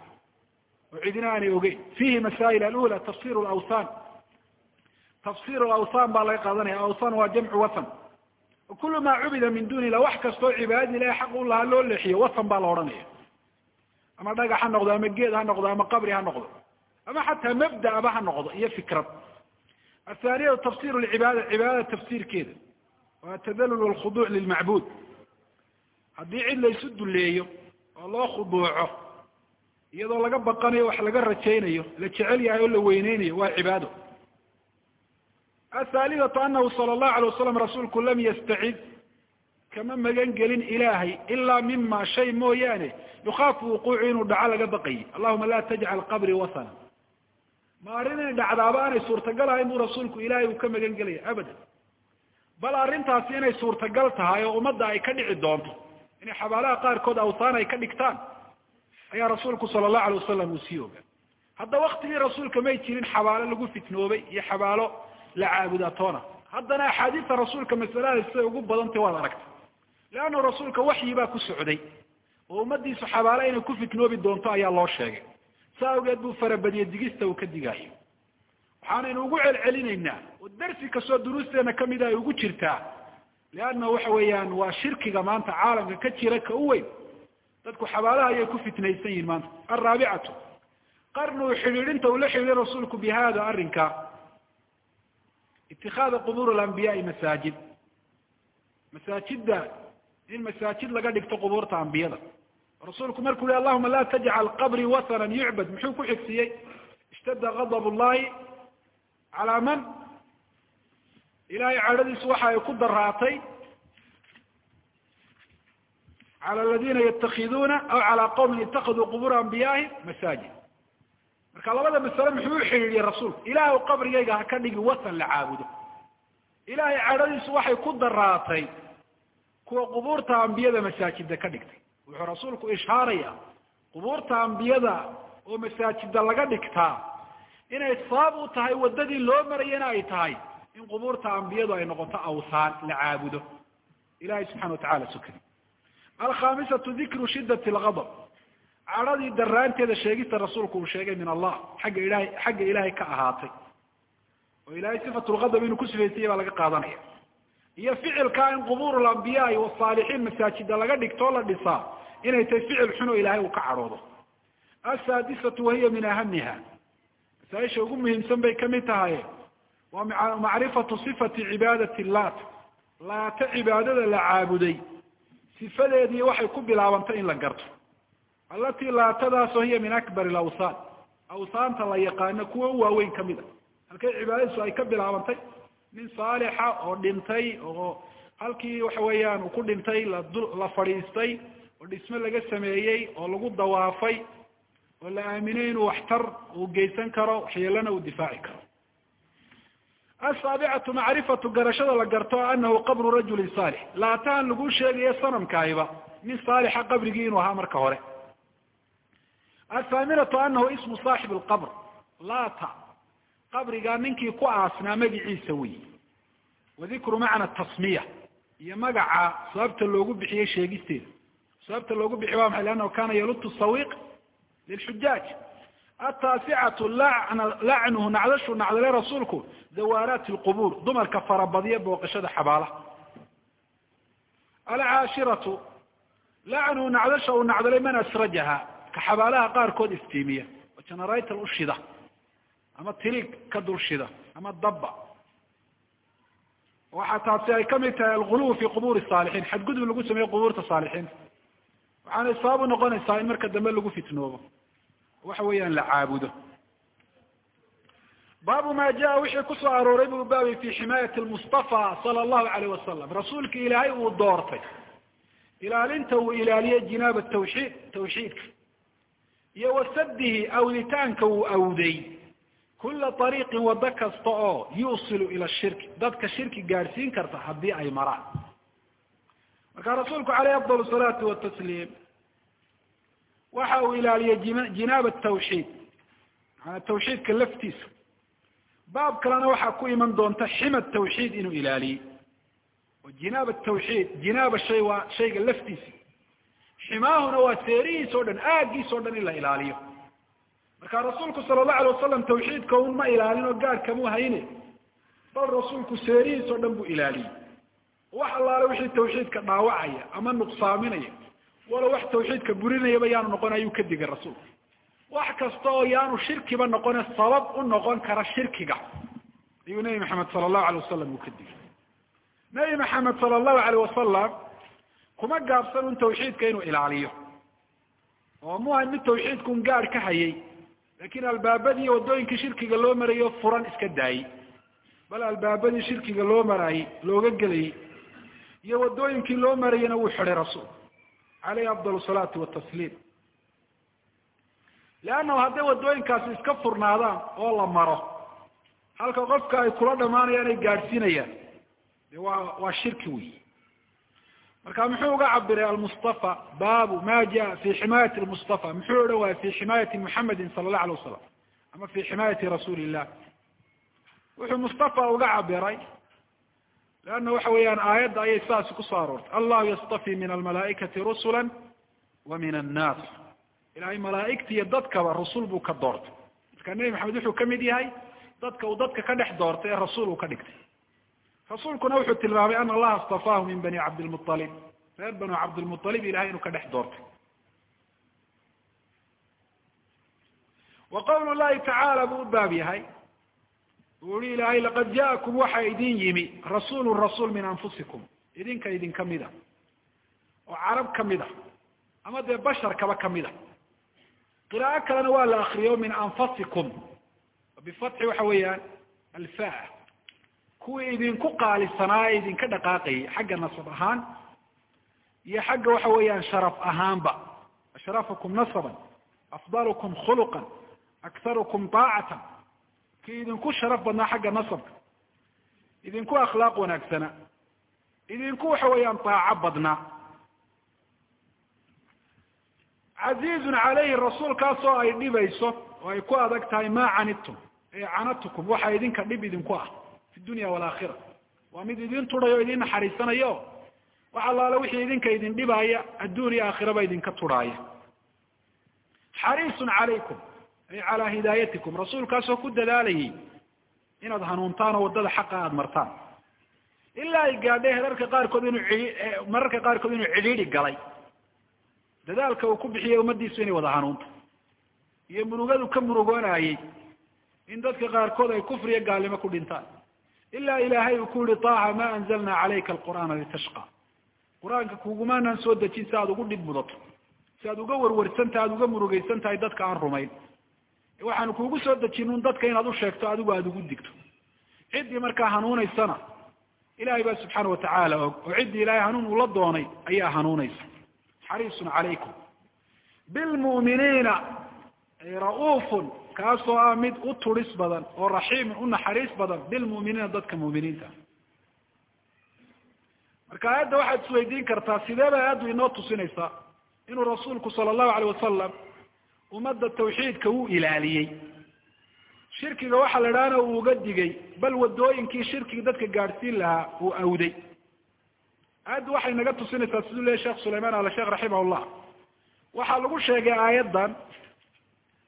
Oo cidina aanay ogeyn. Fihi masaa'il alula tafsir lawthan tafsir lawthan baa laga qaadanaya. Awthan waa jamcu wathan kulu ma cubida min duni ilah wax kastoo cibaadada ilahay xaq u lahaa loo leexiyo wathan baa la odhanaya. Ama dhagax ha noqdo ama geed ha noqdo ama qabri ha noqdo. Ama xataa mabda'aba ha noqdo iyo fikrad. Athaniyatu tafsir lcibaada cibaadada tafsiirkeeda waa tadalul alkhuduuc lilmacbuud. Haddii cid laysu duleeyo oo loo khuduuco iyadoo laga baqanayo wax laga rajaynayo la jecel yahay oo la weyneynayo waa cibaado. Athaalidatu anahu sala allahu alay wasalam rasuulku lam yastacid kama magan gelin ilaahay ilaa mima shay mooyaane yukhaafu wuquucu inuu dhaco laga baqayay. Allahuma la tajcal qabrii wasana. Ma arrin inay dhacdaaba aanay suurtagal ahayn buu rasuulku ilahay uu ka magan gelaya abadan bal arrintaasi inay suurtagal tahay oo ummadda ay ka dhici doonto inay xabaalaha qaarkood awtaan ay ka dhigtaan ayaa rasuulku sala allahu alay wasalam uu sii ogaa hadda waktigii rasuulka may jirin xabaalo lagu fitnoobay iyo xabaalo la caabudaa toona haddana axaadiista rasuulka masalada siday ugu badantay waad aragtay leanna rasuulka waxyi baa ku socday oo ummadiisu xabaalo inay ku fitnoobi doonto ayaa loo sheegay. Saa awgeed buu farabadiyey digista uu ka digaayo waxaanaynu ugu celcelinaynaa. Oo darsi kastoo duruusteena kamida ay ugu jirtaa. Leanna waxa weeyaan waa shirkiga maanta caalamka ka jira ka u weyn. Dadku xabaalaha ayay ku fitnaysan yihiin maanta. Alraabicatu qarnuu xidhiidhinta uu la xidhiiday rasuulku bi hada arrinka. Itikaada qubuur alambiyaai masaajid. Masaajidda in masaajid laga dhigto qubuurta ambiyada. Rasuulku markuu yihi allahuma la tajcal qabrii wasanan yucbad muxuu ku xigsiiyey ishtadda gadab llahi calaa man? Ilahay cadhadiisu waxa ay ku daraatay cala aladina yatakiduuna aw calaa qawmin itakaduu qubuura anbiyaahim masaajid. Marka labada masale muxuu uxidhiidiyey rasuulku ilahay qabrigayga ha ka dhigi wasan la caabudo. Ilahay cadhadiisu waxay ku daraatay kuwa qubuurta ambiyada masaajida ka dhigtay. Wuxuu rasuulku ishaaraya qubuurta ambiyada oo masaajida laga dhigtaa inay sabab u tahay waddadii loo marayana ay tahay in qubuurta ambiyadu ay noqoto awsaan la caabudo. Ilahay subxana watacala sukadi alkhamisatu dikru shidat lgadab cadhadii daraanteeda sheegista rasuulku uu sheegay min allah xagga ilahay xagga ilahay ka ahaatay. Oo ilahay sifat lgadab inuu ku sifaysayay baa laga qaadanaya. Iyo ficilkaa in qubuur lambiyaai wasaalixiin masaajida laga dhigtoo la dhisaa inay tahay ficil xun oo ilahay uu ka cadhoodo. Asaadisatu wahiya min ahamiha masaaisha ugu muhiimsan bay ka mid tahay waa macrifatu sifati cibaadati lat laata cibaadada la caabuday sifadeedii waxay ku bilaabantay in la garto. Allatii laatadaasoo hiya min akbar alawsaan. Awsaanta la yaqaano kuwa u waaweyn ka mid a. Halkay cibaadadiisu ay ka bilaabantay nin saalixa oo dhintay oo halkii waxa weeyaan uu ku dhintay ladu la fadhiistay oo dhisme laga sameeyey oo lagu dawaafay oo la aaminay inuu waxtar uu geysan karo waxyeelana uu difaaci karo. Asaabicatu macrifatu garashada la garto anahu qabru rajulin saalix. Laatahan lagu sheegayo sanamkaahiba nin saalixa qabrigii inuu ahaa marka hore. Athaaminatu anahu ismu saaxib lqabr laata qabrigaa ninkii ku aasnaa magiciisa wey wadikru macna tasmiya iyo magaca sababta loogu bixiyey sheegisteeda. Sababta loogu bixiy wa maxay? Leannahu kana yalutu sawiq lilxujaaj ataasicatu lacnuhu nacdashu nacdale rasuulku dawaaraati lqubuur dumarka farabadiya booqashada xabaalaha alcaashiratu lacnuhu nacdasha uu nacdalay man asrajaha ka xabaalaha qaarkood iftiimiya oo generator u shida ama tiliig ka dul shida ama dabba waxaa taasi ay ka mid tahay alguluw fi qubuuri saalixiin xadgudub lagu sameeyo qubuurta saalixiinta waxaanay sabab u noqonaysaa in marka dambe lagu fitnoobo waxa weeyaan la caabudo. Baabu ma jaa wixii ku soo arooray buu baabay fi ximaayati lmustafa sala allahu alayh wasalam rasuulki ilaahay uu doortay. Ilaalinta uu ilaaliyey jinaaba tawxiid tawxiidka. Iyo wasadihi awditaanka uu awday. Kula ariiqin wado kasta oo yusilu ila shirki. Dadka shirki gaadhsiin karta haddii ay maraan. Marka rasuulku caleyh afdal salaatu watasliim waxa uu ilaaliyey jinaaba tawxiid maanaa tawxiidka laftiisa. Baab kalena waxaa ku iman doonta xima tawxiid inuu ilaaliyey oo jinaaba tawxiid jinaaba shay waa shayga laftiisa. Ximaahuna waa seerihiis o dhan aagiis o dhan in la ilaaliyo. Marka rasuulku sala allahu alay wasalam tawxiidka un ma ilaalin oo gaadhkamuu hayne. Bal rasuulku seerihiis oo dhan buu ilaaliyey wax allaale wixii tawxiidka dhaawacaya ama nuqsaaminaya walo wax tawxiidka burinayaba yaanu noqon ayuu ka digay rasuulku wax kasta oo yaanu shirkiba noqone sabab u noqon kara shirkiga. Ayuu nebi maxamed sala allahu alay wasalam uu ka digay. Nebi maxamed sala allahu alayh wasalam kuma gaabsan un tawxiidka inuu ilaaliyo. Oo mu ahayn mid tawxiidkun gaadh ka hayay laakiin albaabadii waddooyinkii shirkiga loo marayo furan iska daayey bal albaabadii shirkiga loo maraayey looga gelayey iyo waddooyinkii loo marayena wuu xidhay rasuul caleyhi afdal salaatu watasliim leannahu hadday waddooyinkaasi iska furnaadaan oo la maro halka qofka ay kula dhamaanayaan ay gaadhsiinayaan de waa waa shirki wey marka muxuu uga cabiray almustafa baabu ma jaa fi ximaayati lmustafa muxuu odhan waaya fi ximaayati muxamedin sala allahu alay wasalam ama fi ximaayati rasuuli illah wuxuu mustafa uga cabiray leanna waxa weeyaan aayadda ayay saasi ku soo aroortay. Allahu yastafi min almalaaikati rusula wa min annaas ilahay malaaigta iyo dadkaba rasul buu ka doortay. Marka nebi maxamed wuxuu ka mid yahay dadka uu dadka ka dhex doortay ee rasuul uu ka dhigtay. Rasuulkuna wuxuu tilmaamay ana allaha istafaahu min bani cabdilmualib reer banu cabdilmualib ilahay inuu ka dhex doortay. Wa qawlu llahi tacaala buu u baab yahay uu ihi ilaahay laqad jaakum waxa idin yimi rasuulu rasuul min anfusikum. Idinka idinka mida oo carab ka mid a ama dee basharkaba ka mid a. Qiraa'o kalena waa la akriyo min anfasikum bifatxi waxa weeyaan alfa kuwii idinku qaalisanaa ee idinka dhaqaaqayay xagga nasab ahaan iyo xagga waxa weeyaan sharaf ahaanba. Ashrafukum nasaban afdalukum khuluqan akharukum taacatan kii idinku sharaf badnaa xagga nasabka. Idinku akhlaaq wanaagsana. Idinku waxa weeyaan taaco badnaa. Casiizun calayhi rasuulkaasoo ay dhibayso oo ay ku adag tahay maa canidtum ee canatukum. Waxa idinka dhib idinku ah fi dunya waalaakhira waa mid idin tuday oo idin naxariisanayo wax allaale wixii idinka idin dhibaaya adduun iyo aakhiraba idinka tudhaaya xariisun calaykum ay calaa hidaayatikum rasuulkaasoo ku dadaalayay inaad hanuuntaan oo waddada xaqa aada martaan. Ilaa ay gaadhay herarka qaarkood inuu mararka qaarkood inuu cidhiidhi galay. Dadaalka uu ku bixiyay ummadiisu inay wada hanuunto iyo murugadu ka murugoonayey in dadka qaarkood ay kufriyo gaalnimo ku dhintaan. Ilaa ilaahay uu ku yihi taaha ma anzalna calayka alqur'aana litashqa qur'aanka kugumaanaan soo dejin si aad ugu dhib mudato si aad uga warwarsantahay aada uga murugaysan tahay dadka aan rumayn waxaanu kuugu soo dejin un dadka inaad usheegto adigu aada ugu digto. Ciddii markaa hanuunaysana ilahay baa subxaana watacaala og oo ciddii ilaahay hanuun ula doonay ayaa hanuunaysa. Xariisun calaykum. Bilmu'miniina ra'uufun kaasoo ah mid u turis badan oo raxiimun u naxariis badan bilmu'miniina dadka mu'miniinta. Marka aayadda waxaad isweydiin kartaa sidee bay aayaddu inoo tusinaysaa? Inuu rasuulku sala allahu alayh wasalam ummadda tawxiidka wuu ilaaliyey. Shirkiga waxaa la idhahana uu uga digay bal wadooyinkii shirkiga dadka gaadhsiin lahaa uu awday. Aayaddu waxay naga tusinaysaa siduu leeyahy sheekh sulayman ala sheekh raximah llah waxaa lagu sheegay aayaddan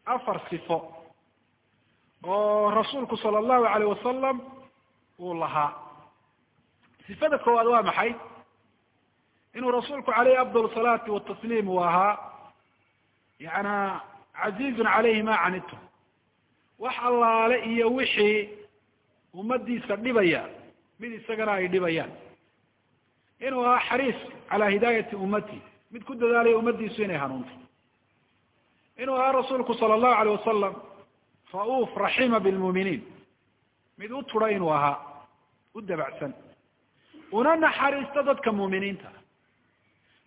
afar sifo oo rasuulku sala allahu alayh wasalam uu lahaa. Sifada koowaad waa maxay? Inuu rasuulku caleyhi afdal salaati watasliim uu ahaa yana casiizun calayhi ma canidtum wax allaale iyo wixii ummadiisa dhibaya mid isagana ay dhibayaan. Inuu ahaa xariis calaa hidaayati ummati mid ku dadaalaya ummadiisu inay hanuunto. Inuu ahaa rasuulku sala allahu alayh wasalam ra'uuf raxima bilmuuminiin. Mid u tura inuu ahaa u dabacsan. Una naxariisto dadka muuminiinta.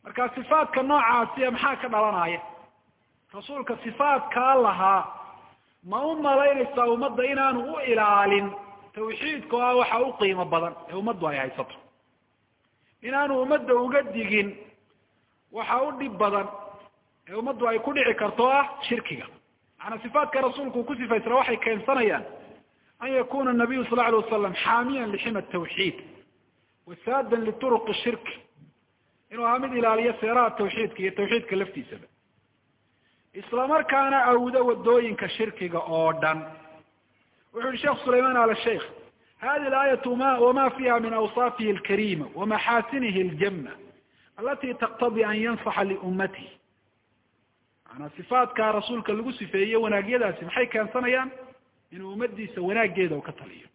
Marka sifaadka noocaasiya maxaa ka dhalanaya rasuulka sifaadkaa lahaa ma u malaynaysaa ummadda inaanu u ilaalin? Tawxiidka ah waxa u qiimo badan ee ummaddu ay haysato. Inaanu ummadda uga digin waxa u dhib badan ee ummaddu ay ku dhici karto ah shirkiga. Macanaa sifaadka rasuulku uu ku sifaysana waxay keensanayaan an yakuna nabiyu sal alay wasalam xaamiyan lixima tawxiid wasaadan lituruqi shirki. Inuu ahaa mid ilaaliyo seeraha tawxiidka iyo tawxiidka laftiisaba isla markaana awdo waddooyinka shirkiga oo dhan. Wuxu yihi sheekh sulayman al sheikh hadi laayatu ma wama fiha min awsaafihi alkarima wamaxasinihi aljama alati taqtadi an yansaxa liummatihi. Maanaa sifaadkaa rasuulka lagu sifeeyey wanaagyadaasi maxay keensanayaan? Inuu ummadiisa wanaaggeeda u ka taliyo.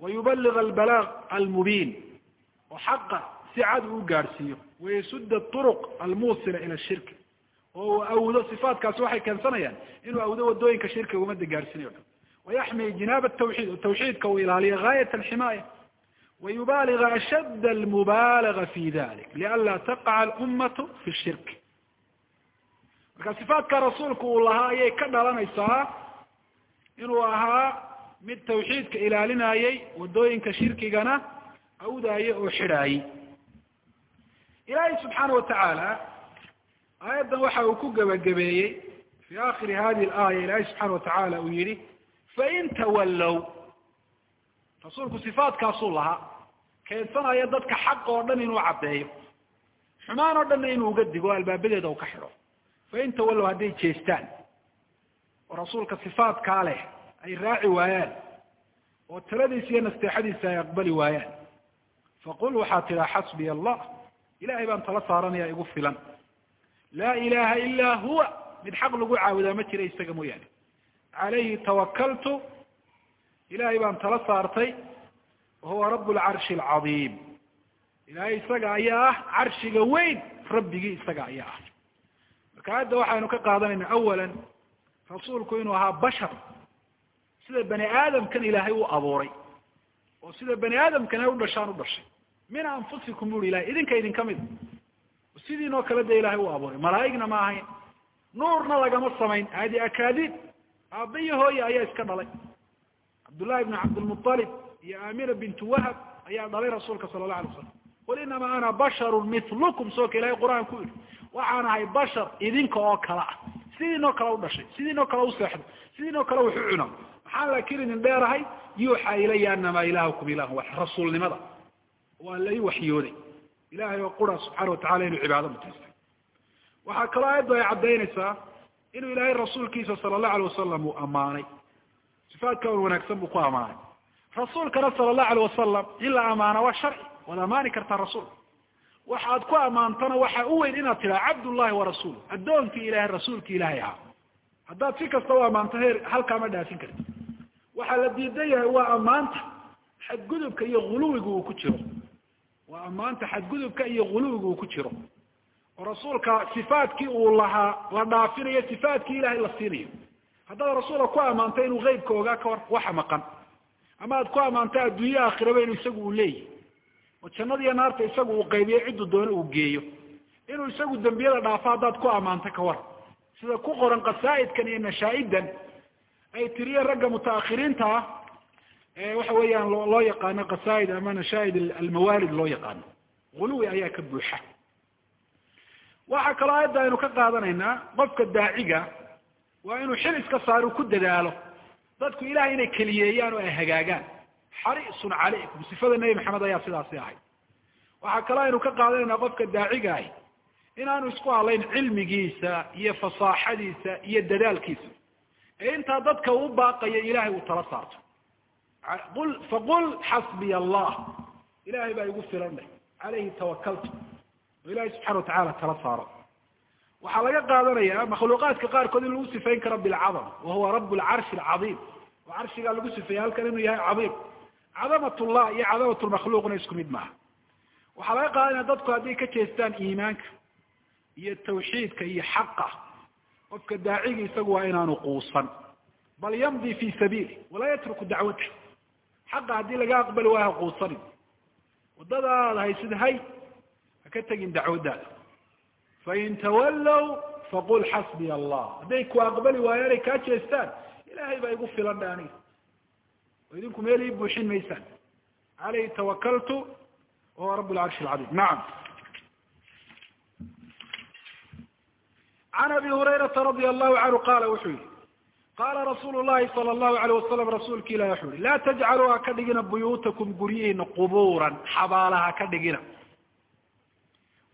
Wayubaliغ albalaaq almubiin oo xaqa si cad uu gaadhsiiyo. Wayasuda turuq almuusila ila shirki oo uu awdo sifaatkaasi waxay keensanayaan inuu awdo waddooyinka shirkiga ummadda gaadhsiinayo o dhan. Wayaxmi jinaab tawxiid tawxiidka uu ilaaliyo gaayat alximaaya wayubaliga ashadd almubaalaga fi dalik lianla taqaca alummatu fi shirk. Marka sifaadka rasuulku uu lahaa ayay ka dhalanaysaa inuu ahaa mid tawxiidka ilaalinayay waddooyinka shirkigana awdaayay oo xidhaayay. Ilaahay subxaana watacaala aayaddan waxa uu ku gebagabeeyey fi akhiri hadihi alaaya ilaahay subxaana watacaala uu yihi fain tawallow rasuulku sifaadkaasuu lahaa keensanaya dadka xaq oo dhan inuu caddeeyo xumaan oo dhanna inuu uga digo albaabadeeda uu ka xidho. Fain tawallow hadday jeestaan oo rasuulka sifaadkaa leh ay raaci waayaan oo taladiisa iyo nasteexadiisa ay aqbali waayaan faqul waxaad tidhaa xasbiya allah ilahay baan tala saaranaya igu filan laa ilaha ila huwa. Mid xaq lagu caabudaa ma jira isaga mooyaane. Calayhi tawakaltu ilahay baan tala saartay. Wahuwa rab lcarshi alcadiim ilaahay isaga ayaa ah carshiga weyn. Rabbigii isaga ayaa ah. Marka hadda waxaynu ka qaadanayna awalan rasuulku inuu ahaa bashar. Sida bani aadamkan ilaahay u abuuray. Oo sida bani aadamkan ay u dhashay. Min anfusikum buri ilahay idinka idinka mid sidiinoo kale dee ilahay u abuuray. Malaa'igna ma ahayn. Nuurna lagama samayn. Adi akaadiib aaba iyo hooye ayaa iska dhalay. Cabdullahi bn cabdilmualib iyo amina bintu wahab ayaa dhalay rasuulka sala la alay slam qul inamaa ana basharun milukum sooka ilahay qur'aan ku yidhi. Waxaan ahay bashar idinka oo kale ah. Sidiinoo kale u dhashay sidiinoo kale u seexdo sidiinoo kale wuxu cuna maxaan laakiin idin dheerahay yuuxa ilaya anamaa ilahakum ilahu wa rasuulnimada. Waa lai waxyooday ilahay oo qura subxaana watacala inuu cibaado mutaystay waxaa kaloo aayaddu ay caddaynaysaa inuu ilaahay rasuulkiisa sala allahu alay wasalam uu ammaanay. Sifaadka un wanaagsan buu ku ammaanay. Rasuulkana sala allahu alay wasalam in la amaana waa sharci waad amaani kartaa rasuulka waxaad ku ammaantana waxa u weyn inaad tidhaha cabdullahi warasuul addoonkii ilahay rasuulkii ilaahay ahaa. Haddaad si kasta u ammaanto heer halkaa ma dhaafin karti waxaa la diidan yahay waa ammaanta xadgudubka iyo huluwiga uu ku jiro waa ammaanta xadgudubka iyo huluwiga uu ku jiro. Oo rasuulka sifaadkii uu lahaa la dhaafinayo sifaadkii ilahay la siinayo. Haddaad rasuulka ku ammaanto inuu qeybka ogaa ka hor waxa maqan. Ama aad ku ammaanto adduunye aakhiraba inuu isagu uu leeyahy oo jannada iyo naarta isagu uu qaybiyo cidduu doono uu geeyo. Inuu isagu dembiyada dhaafo haddaad ku ammaanto ka war. Sida ku qoran qasaa'idkan iyo nashaa'idan ay tiriyeen ragga mutaakhiriinta ah waxa weeyaan loo yaqaano qasaa'id ama nashaa'id almawaalid loo yaqaano. Huluwi ayaa ka buuxa. Waxaa kaloo aayadda aynu ka qaadanaynaa qofka daaciga waa inuu xil iska saaro ku dadaalo. Dadku ilahay inay keliyeeyaan oo ay hagaagaan. Xarisun calaykum. Sifada nebi maxamed ayaa sidaasi ahay. Waxaa kaloo aynu ka qaadanaynaa qofka daaciga ahi. Inaanu isku hadlayn cilmigiisa iyo fasaaxadiisa iyo dadaalkiisa. Ee intaa dadka uu baaqayo ilahay uu tala saarto faqul xasbiya allah ilahay baa igu filan dheh calayhi tawakaltu oo ilahay subxana watacala tala saaro. Waxaa laga qaadanaya makhluuqaadka qaarkood in lagu sifayn karo bilcadam wahuwa rab lcarshi alcadiim oo carshigaa lagu sifeeyey halkan inuu yahay cadiim. Cadamat llah iyo cadamat lmakhluuqna isku mid maaha. Waxaa laga qaadanaya dadku hadday ka jeestaan iimaanka iyo tawxiidka iyo xaqa. Qofka daacigi isagu waa inaanu quusan. Bal yamdi fi sabiili walaa yatruku dacwata xaqa haddii laga aqbali waayo ha quusanin waddadaada haysid hay ha ka tegin dacwaddaada fain tawallow faqul xasbiya allah. Hadday ku aqbali waayaan ay kaa jeestaan ilahay baa igu filan aniga. Oo idinku meel ii buuxin maysaan. Calayhi tawakaltu wahuwa rab lcarshi alcadiim nacam can abi hurayrata radia allahu canhu qaala wuxuu yihi qaala rasuulu llahi sala allahu alayh wasalam rasuulki ilahi wuxuu yihi laa tajcaluu ha ka dhigina buyuutakum guryihiina qubuuran xabaala ha ka dhigina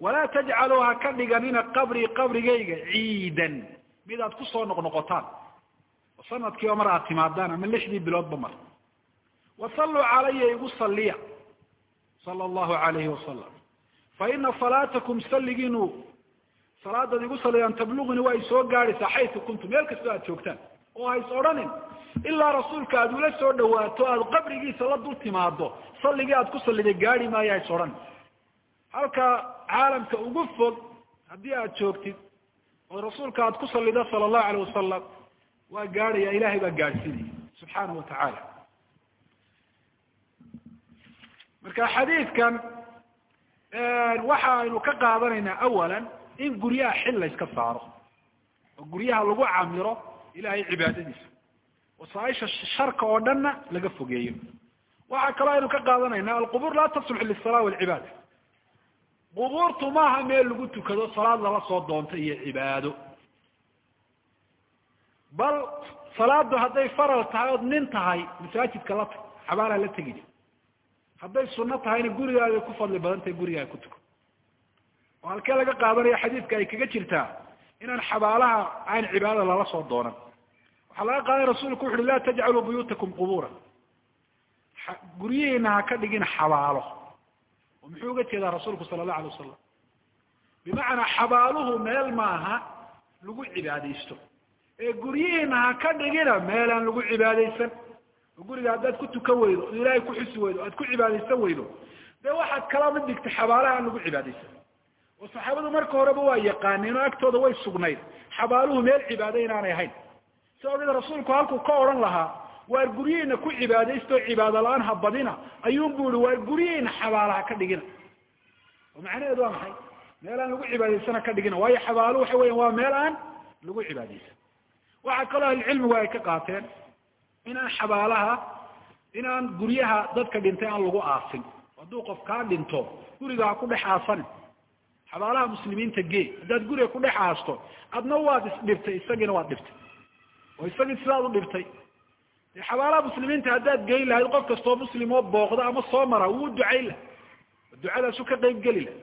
walaa tajcaluu ha ka dhiganina qabrii qabrigayga ciidan mid aad ku soo noqnoqotaan oo sanadkiiba mar aad timaadaan ama lixdii biloodba mar wasalluu calaya igu salliya sala allahu alayhi wasalam fa ina salaatakum salligiinu salaadaad igu saliyaan tabluquni waa isoo gaadhaysaa xaysu kuntum meel kastoo aad joogtaan oo ha is odhanin ilaa rasuulka aad ula soo dhawaato aad qabrigiisa la dul timaado salligii aad ku salliday gaadhi maayo ha is odhan halka caalamka ugu fog haddii aad joogtid oo rasuulka aad ku sallido sala allahu alayh wasalam waa gaadhaya ilahay baa gaadhsiinaya subxaanahu watacaala marka xadiidkan waxa aynu ka qaadanaynaa awalan in guryaha xil la yska saaro oo guryaha lagu camiro ilahay cibaadadiisa. Wasaaisha sharka oo dhanna laga fogeeyo. Waxaa kaloo aynu ka qaadanaynaa alqubuur laa taslux lisala walcibaada qubuurtu maaha meel lagu tukado salaad lala soo doonto iyo cibaado. Bal salaadu hadday faral tahay ood nin tahay masaajidka la tag xabaalaa la tegin hadday sunno tahayna gurigaaday ku fadli badan tahay gurigaaga ku tuko. Oo halkee laga qaadanayo xadiidka ay kaga jirtaa? Inaan xabaalaha aan cibaadada lala soo doonan waxaa laga qaadanaya rasulku wuxu uhi laa tajcaluu buyuutakum qubuura guryihiina ha ka dhigin xabaalo. Oo muxuu uga jeedaa rasuulku sala allahu alay wasalam bimacnaa xabaaluhu meel maaha lagu cibaadaysto. Ee guryihiina ha ka dhigina meelaan lagu cibaadaysan. Oo guriga haddaad ku tukan weydo ood ilaahay ku xusi weydo aad ku cibaadaysan weydo dee waxaad kala mid dhigtay xabaalaha aan lagu cibaadaysan. Oo saxaabadu marka horeba waa yaqaaneen oo agtooda way sugnayd. Xabaaluhu meel cibaado inaanay ahayn si rasuulku halkuu ka odhan lahaa waar guryihiina ku cibaadaystoo cibaado la'aan ha badina ayuun bu ihi waar guryihiina xabaalaha ka dhigina. Oo macnaheedu waa maxay? Meel aan lagu cibaadaysana ka dhigina. Waayo xabaaluhu waxa weya waa meel aan lagu cibaadaysan. Waxaa kaloo ahlicilmigu ay ka qaateen inaan xabaalaha inaan guryaha dadka dhintay aan lagu aasin hadduu qof kaa dhinto guriga ha ku dhex aasanin xabaalaha muslimiinta gee haddaad guriga ku dhex aasto adna waad isdhibtay isagiina waad dhibtay oo isagii sidaad u dhibtay. Dee xabaalaha muslimiinta haddaad geyn lahayd qof kastoo muslim oo booqda ama soo mara wuu ducayn lah ducadaasu ka qayb geli lah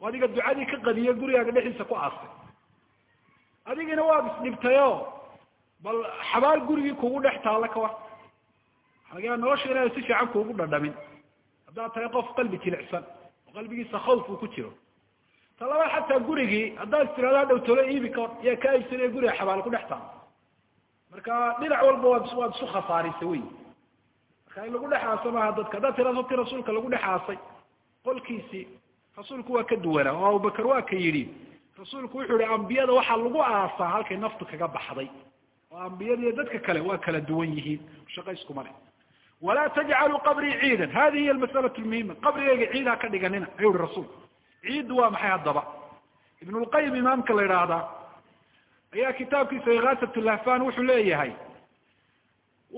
oo adiga ducadii ka qadiye gurigaaga dhexdiisa ku aastay adigina waad isdhibtayo bal xabaal gurigii kugu dhex taalla kawa xagaa nolosha inaada si fiican kuugu dhadhamin. Haddaad tahay qof qalbi jilicsan oo qalbigiisa khawf uu ku jiro. Ta labaad xataa gurigii haddaad istirahdo hadhow tolo iibi ka yaa kaa iibsanaya guriga xabaal ku dhex taalla marka dhinac walba waad waad isu khasaarisa wey. Marka in lagu dhex aaso maaha dadka. Haddaad tirado ti rasuulka lagu dhex aasay qolkiisii rasuulku waa ka duwanaa oo abubakar waa ka yidhi rasuulku wuxuu yihi ambiyada waxaa lagu aasaa halkay naftu kaga baxday. Oo ambiyada iyo dadka kale waa kala duwan yihiin. Shaqo iskuma leh. Walaa tajcaluu qabrii ciidan. Hadihi hiy almas'alatu lmuhima qabrigayga ciid ha ka dhiganina ayuu ihi rasuulku ciiddu waa maxay haddaba? Ibn lqayim imaamka la idhaahdaa ayaa kitaabkiisa igaasat lahfan wuxuu leeyahay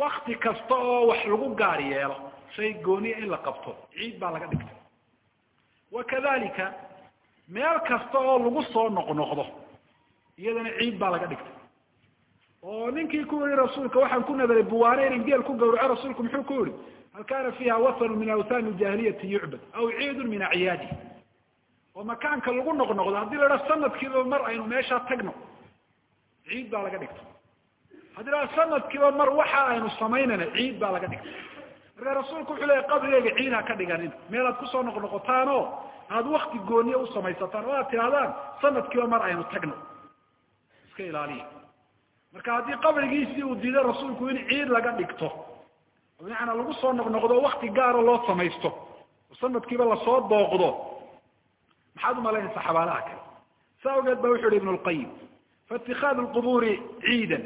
wakti kasta oo wax lagu gaar yeelo shay gooniya in la qabto ciid baa laga dhigtay. Wakadalika meel kasta oo lagu soo noqnoqdo iyadana ciid baa laga dhigtay. Oo ninkii ku yihi rasuulka waxaan ku nadaray buwaane inan geel ku gawraco rasuulku muxuu ku yihi hal kana fiiha wathanu min awthani jahiliyati yucbad aw ciidun min acyaadi oo makaanka lagu noqnoqdo haddii la idhaha sanadkiiba mar aynu meeshaa tagno ciid baa laga dhigtay. Haddii la sanadkiiba mar waxa aynu samaynayna ciid baa laga dhigtay. Marka rasuulku wuxuu leeyahy qabrigeyga ciid ha ka dhiganin. Meel aad ku soo noqnoqotaan oo aada wakti gooniye u samaysataan oo aad tirahdaan sanadkiiba mar aynu tagno. Iska ilaaliya marka haddii qabrigiisii uu diiday rasuulku in ciid laga dhigto bimacnaa lagu soo noqnoqdo wakti gaara loo samaysto oo sanadkiiba la soo booqdo maxaad umalaynaysaa xabaalaha kale? Saa ogeed ba wuxu uhi ibn lqayim faitikaadu lqubuuri ciidan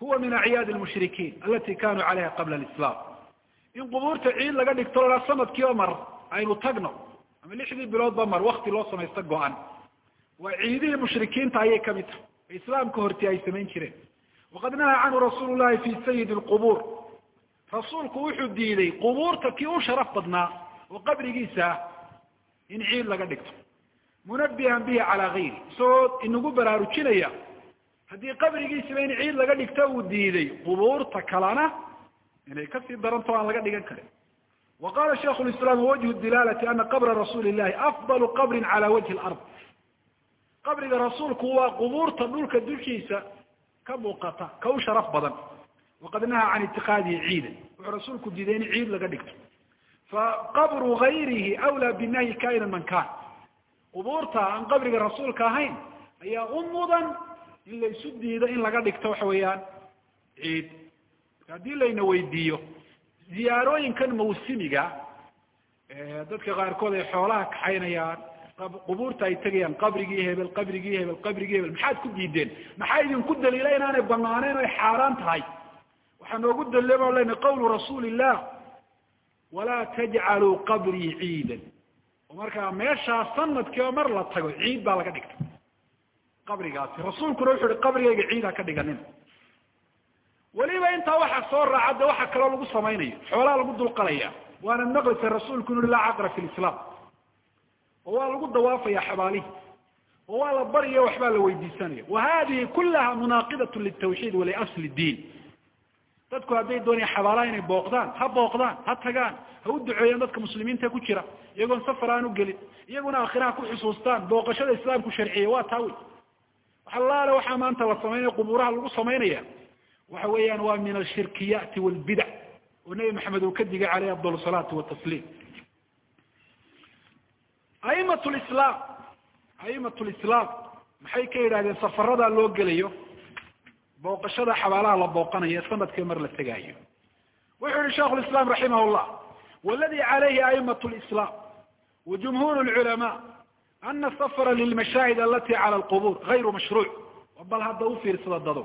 huwa min acyaadi lmushrikiin alati kanuu calayha qabla alislam in qubuurta ciid laga dhigto la sanadkiiba mar aynu tagno ama lixdii biloodba mar wakti loo samaysto go-an waa ciidihii mushrikiinta ayay ka mid tahay islaamka horti ay samayn jireen waqad nahaa canhu rasuulu llahi fi sayidi lqubuur rasuulku wuxuu diiday qubuurta kii u sharaf badnaa oo qabrigiisa ah in ciid laga dhigto munabihan bihi calaa gayri isagoo inagu baraarujinaya haddii qabrigiisiba in ciid laga dhigto uu diiday qubuurta kalena inay ka sii daranto aan laga dhigan karin. Wa qala shaikhu lislaam wajhu dilaalati ana qabra rasuuli llahi afdalu qabrin cala wajhi lard qabriga rasuulku waa qubuurta dhulka dushiisa ka muuqata ka u sharaf badan. Waqad nahaa can itikaadihi ciidan. Wuxuu rasuulku diiday in ciid laga dhigto. Faqabru gayrihi awlaa binahyi kainan man kan qubuurta aan qabriga rasuulka ahayn ayaa u mudan in la isu diido in laga dhigto waxa weeyaan ciid. Haddii layna weydiiyo ziyaarooyinkan mawsimiga dadka qaarkood ay xoolaha kaxaynayaan qubuurta ay tegayaan qabrigii hebel qabrigii hebel qabrigii hebel maxaad ku diideen? Maxaa idinku daliila inaanay banaaneen oy xaaraan tahay? Waxaa noogu dalila baa lena qawlu rasuuli illah walaa tajcaluu qabrii ciidan. Oo markaa meeshaa sanadkiiba mar la tago ciid baa laga dhigtay qabrigaasi. Rasuulkuna wuxu uhi qabrigayga ciid ha ka dhiganin. Weliba intaa waxa soo raaca de waxa kaloo lagu samaynayo xoolaa lagu dulqalaya waana maqlisa rasuulku inu laa caqra fi lislaam oo waa lagu dawaafaya xabaalihi oo waa la baryayo waxbaa la weydiisanaya wa hadihi kulaha munaaqidat litawxiid waliasli diin. Dadku hadday doonaya xabaalaha inay booqdaan ha booqdaan ha tagaan ha u duceeyaan dadka muslimiinta ku jira iyagoon safar aan u gelin iyaguna aakhiraha ku xusuustaan booqashada islaamku sharciya waa taa wey waxalaale waxaa maanta la samaynaya qubuuraha lagu samaynaya waxa weeyaan waa min ashirkiyaati walbidac oo nebi maxamed uu ka digay caleyh afdal salaatu watasliim aimat lislaam aimat lislaam maxay ka yidhahdeen safarada loo gelayo? Booqashada xabaalaha la booqanayo sannadkii mar la tegaayo. Wuxuu yihi sheikhu lislaam raximah llah waladi calayhi aimat lislaam wajumhur lculamaa ana safra lilmashaahid alati cala lqubuur gayru mashruuc bal hadda u fiirsada dado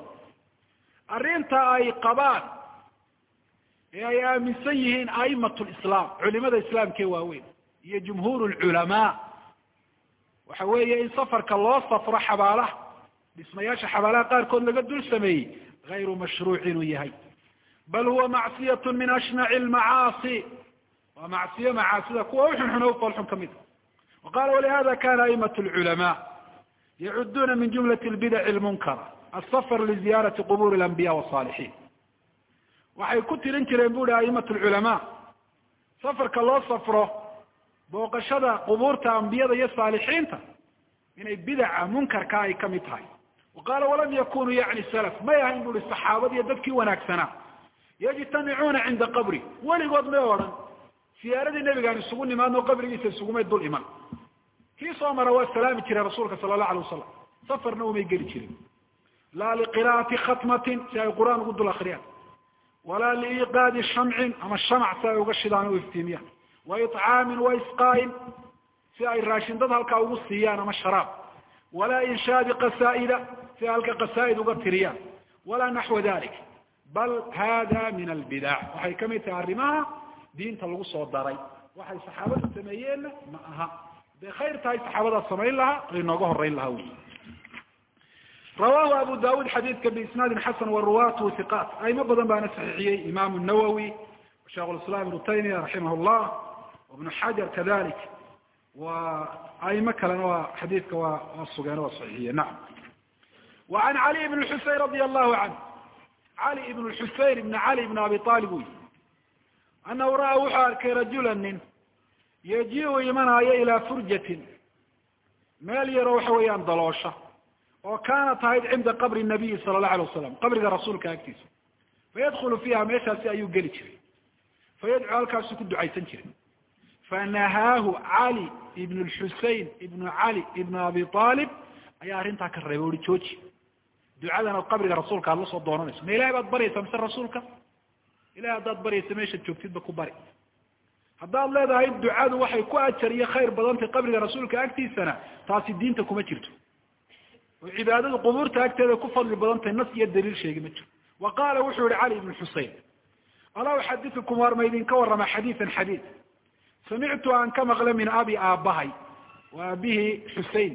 arrinta ay qabaan ee ay aaminsan yihiin a'imat lislaam culimada islaamkee waaweyn iyo jumhuur lculamaa waxa weeye in safarka loo safro xabaalaha dhismayaasha xabaalaha qaarkood laga dul sameeyey gayru mashruuc inuu yahay bal huwa macsiyat min ashnaci lmacaasi waa macsiyo macaasida kuwa uxunxun o ka mid qala walihada kana a'imat lculamaa yacuduna min jumlat lbidac lmunkara asafar liziyaarati qubur alambiya wasaalixiin waxay ku tirin jireen bu hi a'imat lculamaa safarka loo safro booqashada qubuurta ambiyada iyo saalixiinta inay bidaca munkarka ay ka mid tahay wa qaala walam yakunuu yacni salaf may ahayn bu hi saxaabada iyo dadkii wanaagsanaa yajtamicuuna cinda qabri weligood may odhan siyaaradii nebigaan isugu nimaadno qabrigiisa isugumay dul iman. Kii soo mara waa salaami jiray rasuulka sala allahu alay wasalam safarna umay geli jirin. Laa liqira'ati khatmatin si ay qur'aan ugu dul akriyaan walaa liiqaadi shamcin ama shamac si ay uga shidaan o iftiimiyaan. Wa icaamin wa isqaa'in si ay raashin dad halkaa ugu siiyaan ama sharaab. Walaa inshaadi qasaa'ida si ay halka qasaa'id uga tiriyaan. Walaa naxwa dalik bal hada min albidac waxay ka mid tahay arrimaha diinta lagu soo daray. Waxay saxaabadu sameeyeenna ma aha. Day khayr tahay saxaabadaa samayn lahaa lainooga horeyn lahaa wy rawahu abu dawud xadiidka biisnaadin xasan waruwatu hiqat aimo badan baana saxiixiyey imam nawowi sheikh lislam ibnu taymiya raximah llah ibnu xajar kadalik. Wa aimo kalena waa xadiidka waa waa sugeen waa saxiixiye nacam. Wa can cali ibn xusein radia allahu canh cali ibn xusein ibn cali ibn abi alib wy anahu ra'aa wuxuu arkay rajula nin yaji-u imanaayo ilaa furjatin meel yaroo waxa weeyaan daloosha oo kaanat ahayd cinda qabri nabiyi sala allahu alay wasalam qabriga rasuulka agtiisa fayadkhulu fiiha meeshaasi ayuu geli jiray fayadcu halkaasuu ku ducaysan jiray fanahaahu cali ibn lxusein ibnu cali ibnu abi aalib ayaa arrintaa ka reebay uri jooji ducadan ad qabriga rasuulka aad la soo doonanayso ma ilahay baad baryaysaa mise rasuulka ilahay haddaad baryaysa meeshaad joogtidba ku bari. Haddaad leedahay ducadu waxay ku ajar iyo khayr badantay qabriga rasuulka agtiisana taasi diinta kuma jirto. Oo cibaadadu qubuurta agteeda ku fadli badantay nas iyo daliil sheegi ma jiro. Wa qaala wuxuu yihi cali ibnu xusein alaa uxadiukum waar ma idinka warrama xadiidan xadiid? Samictu aan ka maqle min abi aabbahay wa aabihii xusein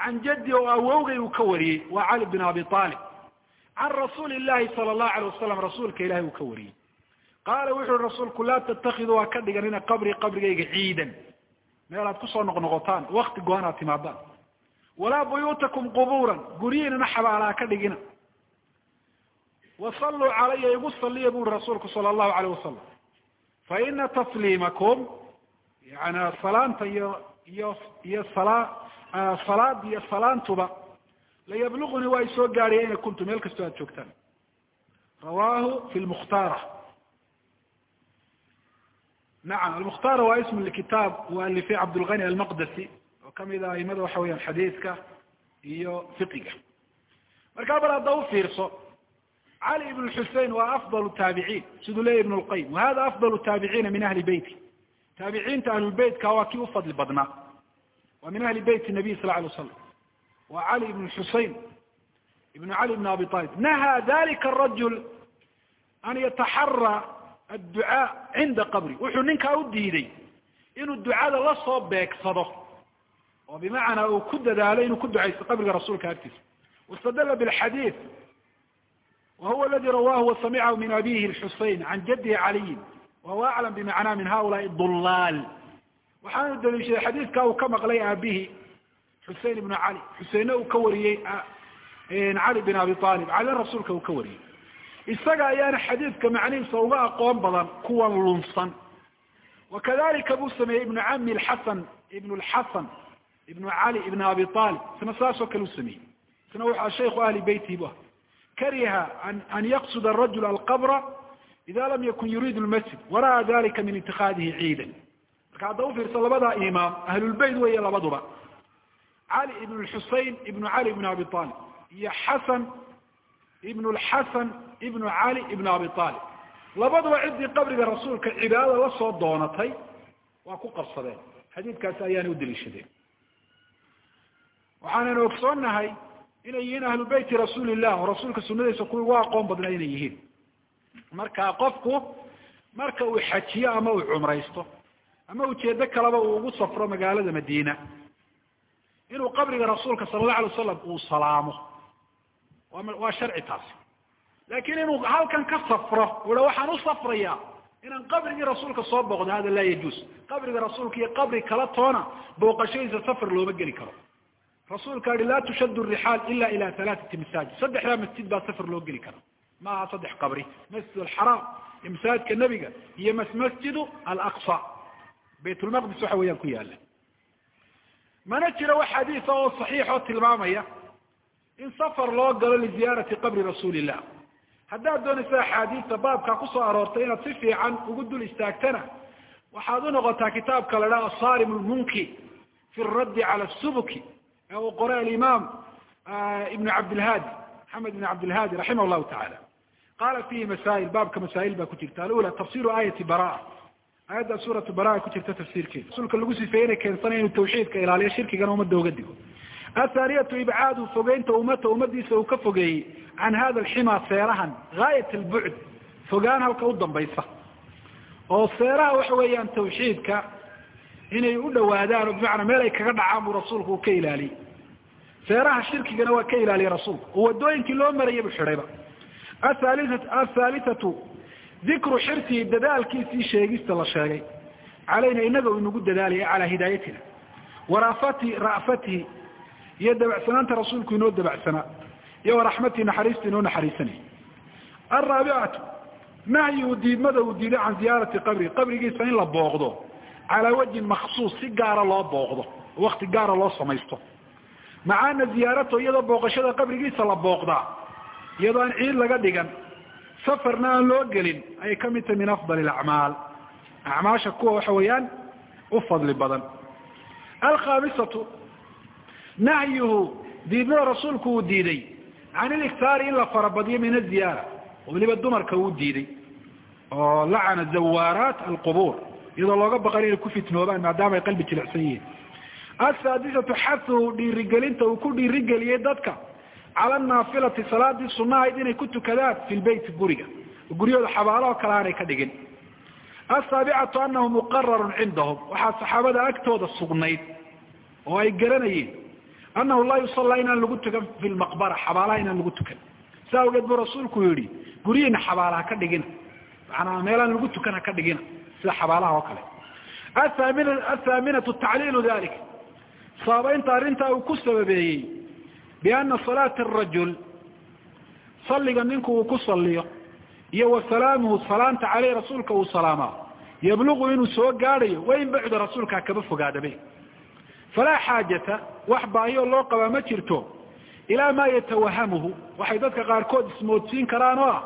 can jaddi oo awowgay uu ka wariyey waa cali bin abi aalib can rasuuli llahi sala allahu alay wasalam rasuulka ilahi uu ka wariyey qaala wuxu uhi rasuulku laa tatakiduu waa ka dhiganina qabrii qabrigayga ciidan meel aad ku soo noqnoqotaan wakti go-an aad timaadaan walaa buyuutakum qubuuran guryihiinana xabaalaa ka dhigina wasalluu calaya igu saliya bu uhi rasuulku sala allahu alayh wasalam fa ina tasliimakum yana salaanta iyo iyo iyo sala salaad iyo salaantuba layablugunii waa isoo gaadhaya ina kuntu meel kastoo aad joogtaan rawahu fi lmukhtaara nacam almukhtaara waa ismu likitaab mualifay cabdulgani almaqdasi oo ka mid a aimada waxa weyaan xadiidka iyo fiqiga markaa bal hadda ufiirso cali ibn xusein waa afdal taabiciin siduu leya ibn lqayim wahada afdal taabiciina min ahli beyti taabiciinta ahlulbeytka waa kii ufadli badnaa waa min ahli beyt nabiy sal alay slam cali ibn xusein ibn cali ibn abi alib nahaa dalika arajul an yataxara adducaa cinda qabri. Wuxuu ninkaa u diiday inuu ducada la soo beegsado. Oo bimacnaa uu ku dadaalo inuu ku ducaysto qabriga rasuulka agtiisa. Wastadala bilxadiid wahuwa aladi rawahu wasamicahu min abihi lxusein can jadihi caliyin wahuwa aclam bimacnaa min haulaai dulaal waxaanu daliishaday xadiidka uu ka maqlay aabihi xusein ibnu cali xuseinna uu ka wariyey cali bin abi aalib calina rasuulka uu ka wariyey. Isaga ayaana xadiidka macnihiisa uga aqoon badan kuwan lunsan. Wakadalika buu sameeyey ibnu cami lxasan ibn lxasan ibnu cali ibn abi aalib isna saasoo kale u sameeyey. Isna waxaa shayku ahli beyti bu ah. Kariha an yaqsud arajul alqabra ida lam yakun yuriid lmasjid wara'a dalika min itikaadihi ciidan. Marka hadda ufiirsa labadaa imaam ahlulbeyt weeye labaduba cali ibn lxusein ibnu cali ibn abi aalib iyo xasan ibn lxasan ibnu cali ibn abi aalib labaduba ciddii qabriga rasuulka cibaadada la soo doonatay. Waa ku qabsadeen. Xadiidkaasi ayaanay udaliishadeen waxaanaynu ogsoonnahay inay yihiin ahlu beyti rasuuli illah oo rasuulka sunadiisa kuwii ugu aqoon badnaa inay yihiin. Marka qofku marka uu xajiyo ama uu cumraysto ama ujeedo kaleba uu ugu safro magaalada madiina inuu qabriga rasuulka sala allahu alay wasalam uu salaamo. Waa sharci taasi laakiin inuu halkan ka safro ua waxaan u safrayaa inaan qabrigii rasuulka soo booqdo hada laa yajuus. Qabriga rasuulka iyo qabri kala toona booqashadiisa safar looma geli karo. Rasuulka yihi laa tushadu rixaal ila ila halaaati masaajid saddexdaa masjid baa safar loo geli kara ma aha saddex qabri masjid alxaraam iyo masaajidka nebiga iyo masjidu alaqsa baytulmaqdis waxa weeyaan ku yaalla mana jiro wax xadiisa oo saxiix oo tilmaamaya in safar loo galo liziyaarati qabri rasuuli illah haddaad doonaysa axaadiista baabkaa ku soo aroortay inaad si fiican ugu dul istaagtana waxaad u noqotaa kitaabka la dhaha asarim lmunki fi raddi cala subuki ee uu qoray alimaam ibnu cabdilhaadi maxamed ibn cabdilhaadi raximah llahu tacaala qaala fihi masail baabka masaa'il baa ku jirta. Alula tafsiru aayati baraa aayadda suuratu baraa ku jirta tafsiirkeeda rasuulka lagu sifeeye inay keensanaya inuu tawxiidka ilaaliyo shirkigana ummadda uga digo athaaniyatu ibcaadu fogeynta ummata ummadiisa uu ka fogeeyey can hada alxima seerahan gaayat albucd fogaan halka u dambaysa. Oo seeraha waxa weeyaan tawxiidka inay u dhawaadaan oo bimacnaa meel ay kaga dhacaan buu rasuulku uu ka ilaaliyey. Seeraha shirkigana waa ka ilaaliyey rasuulku. Oo wadooyinkii loo marayay buu xidhayba athali dikru xirsihi dadaalkiisii sheegista la sheegay. Calayna inaga inagu dadaalaya calaa hidaayatina. Warafati ra'fatihi iyo dabacsanaanta rasuulku inoo dabacsanaa iyo waraxmatihi naxariista inoo naxariisanaya alraabicatu nahyihu diidmada uu diiday can ziyaarati qabri. Qabrigiisa in la booqdo calaa wajhin maksuus si gaara loo booqdo wakti gaara loo samaysto. Maca ana ziyaarato iyadoo booqashada qabrigiisa la booqdaa iyadoo aan ciid laga dhigan safarna aan loo gelin ayay ka mid tahay min afdal alacmaal acmaasha kuwa waxa weeyaan u fadli badan alkhaamisatu nahyuhu diidmada rasuulku uu diiday can iliktaari in la farabadiyo min aziyaara weliba dumarka uu diiday oo lacana zawaaraat alqubuur iyadoo looga baqan inay ku fitnoobaan maadaama ay qalbi jilicsan yihiin asaadisatu xahuhu dhiirigelinta uu ku dhiirigeliyey dadka cala naafilati salaadii sunahayd inay ku tukadaan fi lbeyti guriga guryahooda xabaalahoo kale aanay ka dhigin asaabicatu anahu muqararun cindahum waxaa saxaabada agtooda sugnayd oo ay garanayeen anahu laa yusallaa inaan lagu tukan fi lmaqbara xabaalaha inaan lagu tukan saa awgeed buu rasuulku yihi guryihiina xabaala ka dhigina maanaa meelaan lagu tukan ka dhigina sida xabaalaha oo kale athaamin athaaminatu tacliilu dalik sababaynta arrintaa uu ku sababeeyey biana salaata arajul salliga ninku uu ku saliyo iyo wa salaamuhu salaanta caleyh rasuulka uu salaamaa yablugu inuu soo gaadhayo wain bacda rasuulkaa kaba fogaadabe falaa xaajata wax baahiyoo loo qabaa ma jirto ilaa maa yatawahamuhu waxay dadka qaarkood ismoodsiin karaan oo ah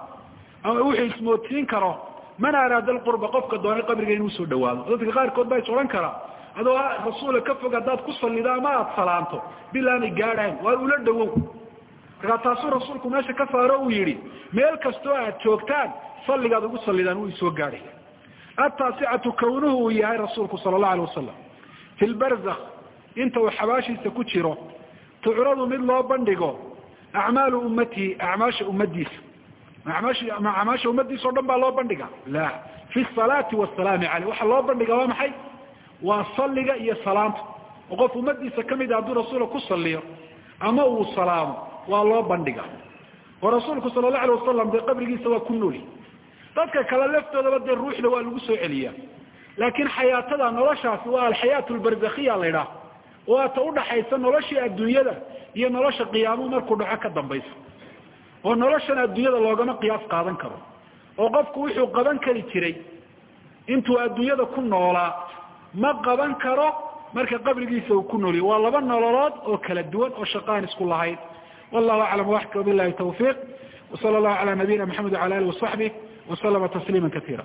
ama wuxuu ismoodsiin karo man araada alqurba qofka doonay qabriga inuu soo dhawaado dadka qaarkood baa is odhan karaa adoo rasuula ka fog haddaad ku salido ama aada salaanto. Bilaanay gaadhayn waa ula dhawow markaa taasuu rasuulku meesha ka saaro uu yihi meel kastoo aad joogtaan salligaad ugu salidaan wuu isoo gaadhaya ataasicatu kawnuhu uu yahay rasuulku sala allahu alay wasalam fi lbarzakh inta uu xabaashiisa ku jiro tucradu mid loo bandhigo acmaalu ummatihi acmaasha ummadiisa. Acmaasha ummadiisa o dhan baa loo bandhiga la fi salaati wasalaami caleyh waxaa loo bandhiga waa maxay waa salliga iyo salaanta. Oo qof ummadiisa ka mid a hadduu rasuula ku saliyo ama uu salaamo waa loo bandhiga. Oo rasuulku sala allahu alay wasalam dee qabrigiisa waa ku nooli. Dadka kale laftoodaba dee ruuxda waa lagu soo celiyaa. Laakiin xayaatada noloshaasi waa alxayaat lbarzakhiya la idhaah oo ata udhaxaysa noloshii adduunyada iyo nolosha qiyaamuhu markuu dhaco ka dambaysa. Oo noloshan adduunyada loogama qiyaas qaadan karo. Oo qofku wuxuu qaban kari jiray intuu adduunyada ku noolaa ma qaban karo marka qabrigiisa uu ku nooliyo waa laba nololood oo kala duwan oo shaqaan isku lahayd. Wallahu aclam waxka bilahi tawfiiq wsala allahu cala nabiyina maxamed wala alih wasaxbih waslama tasliima kaiira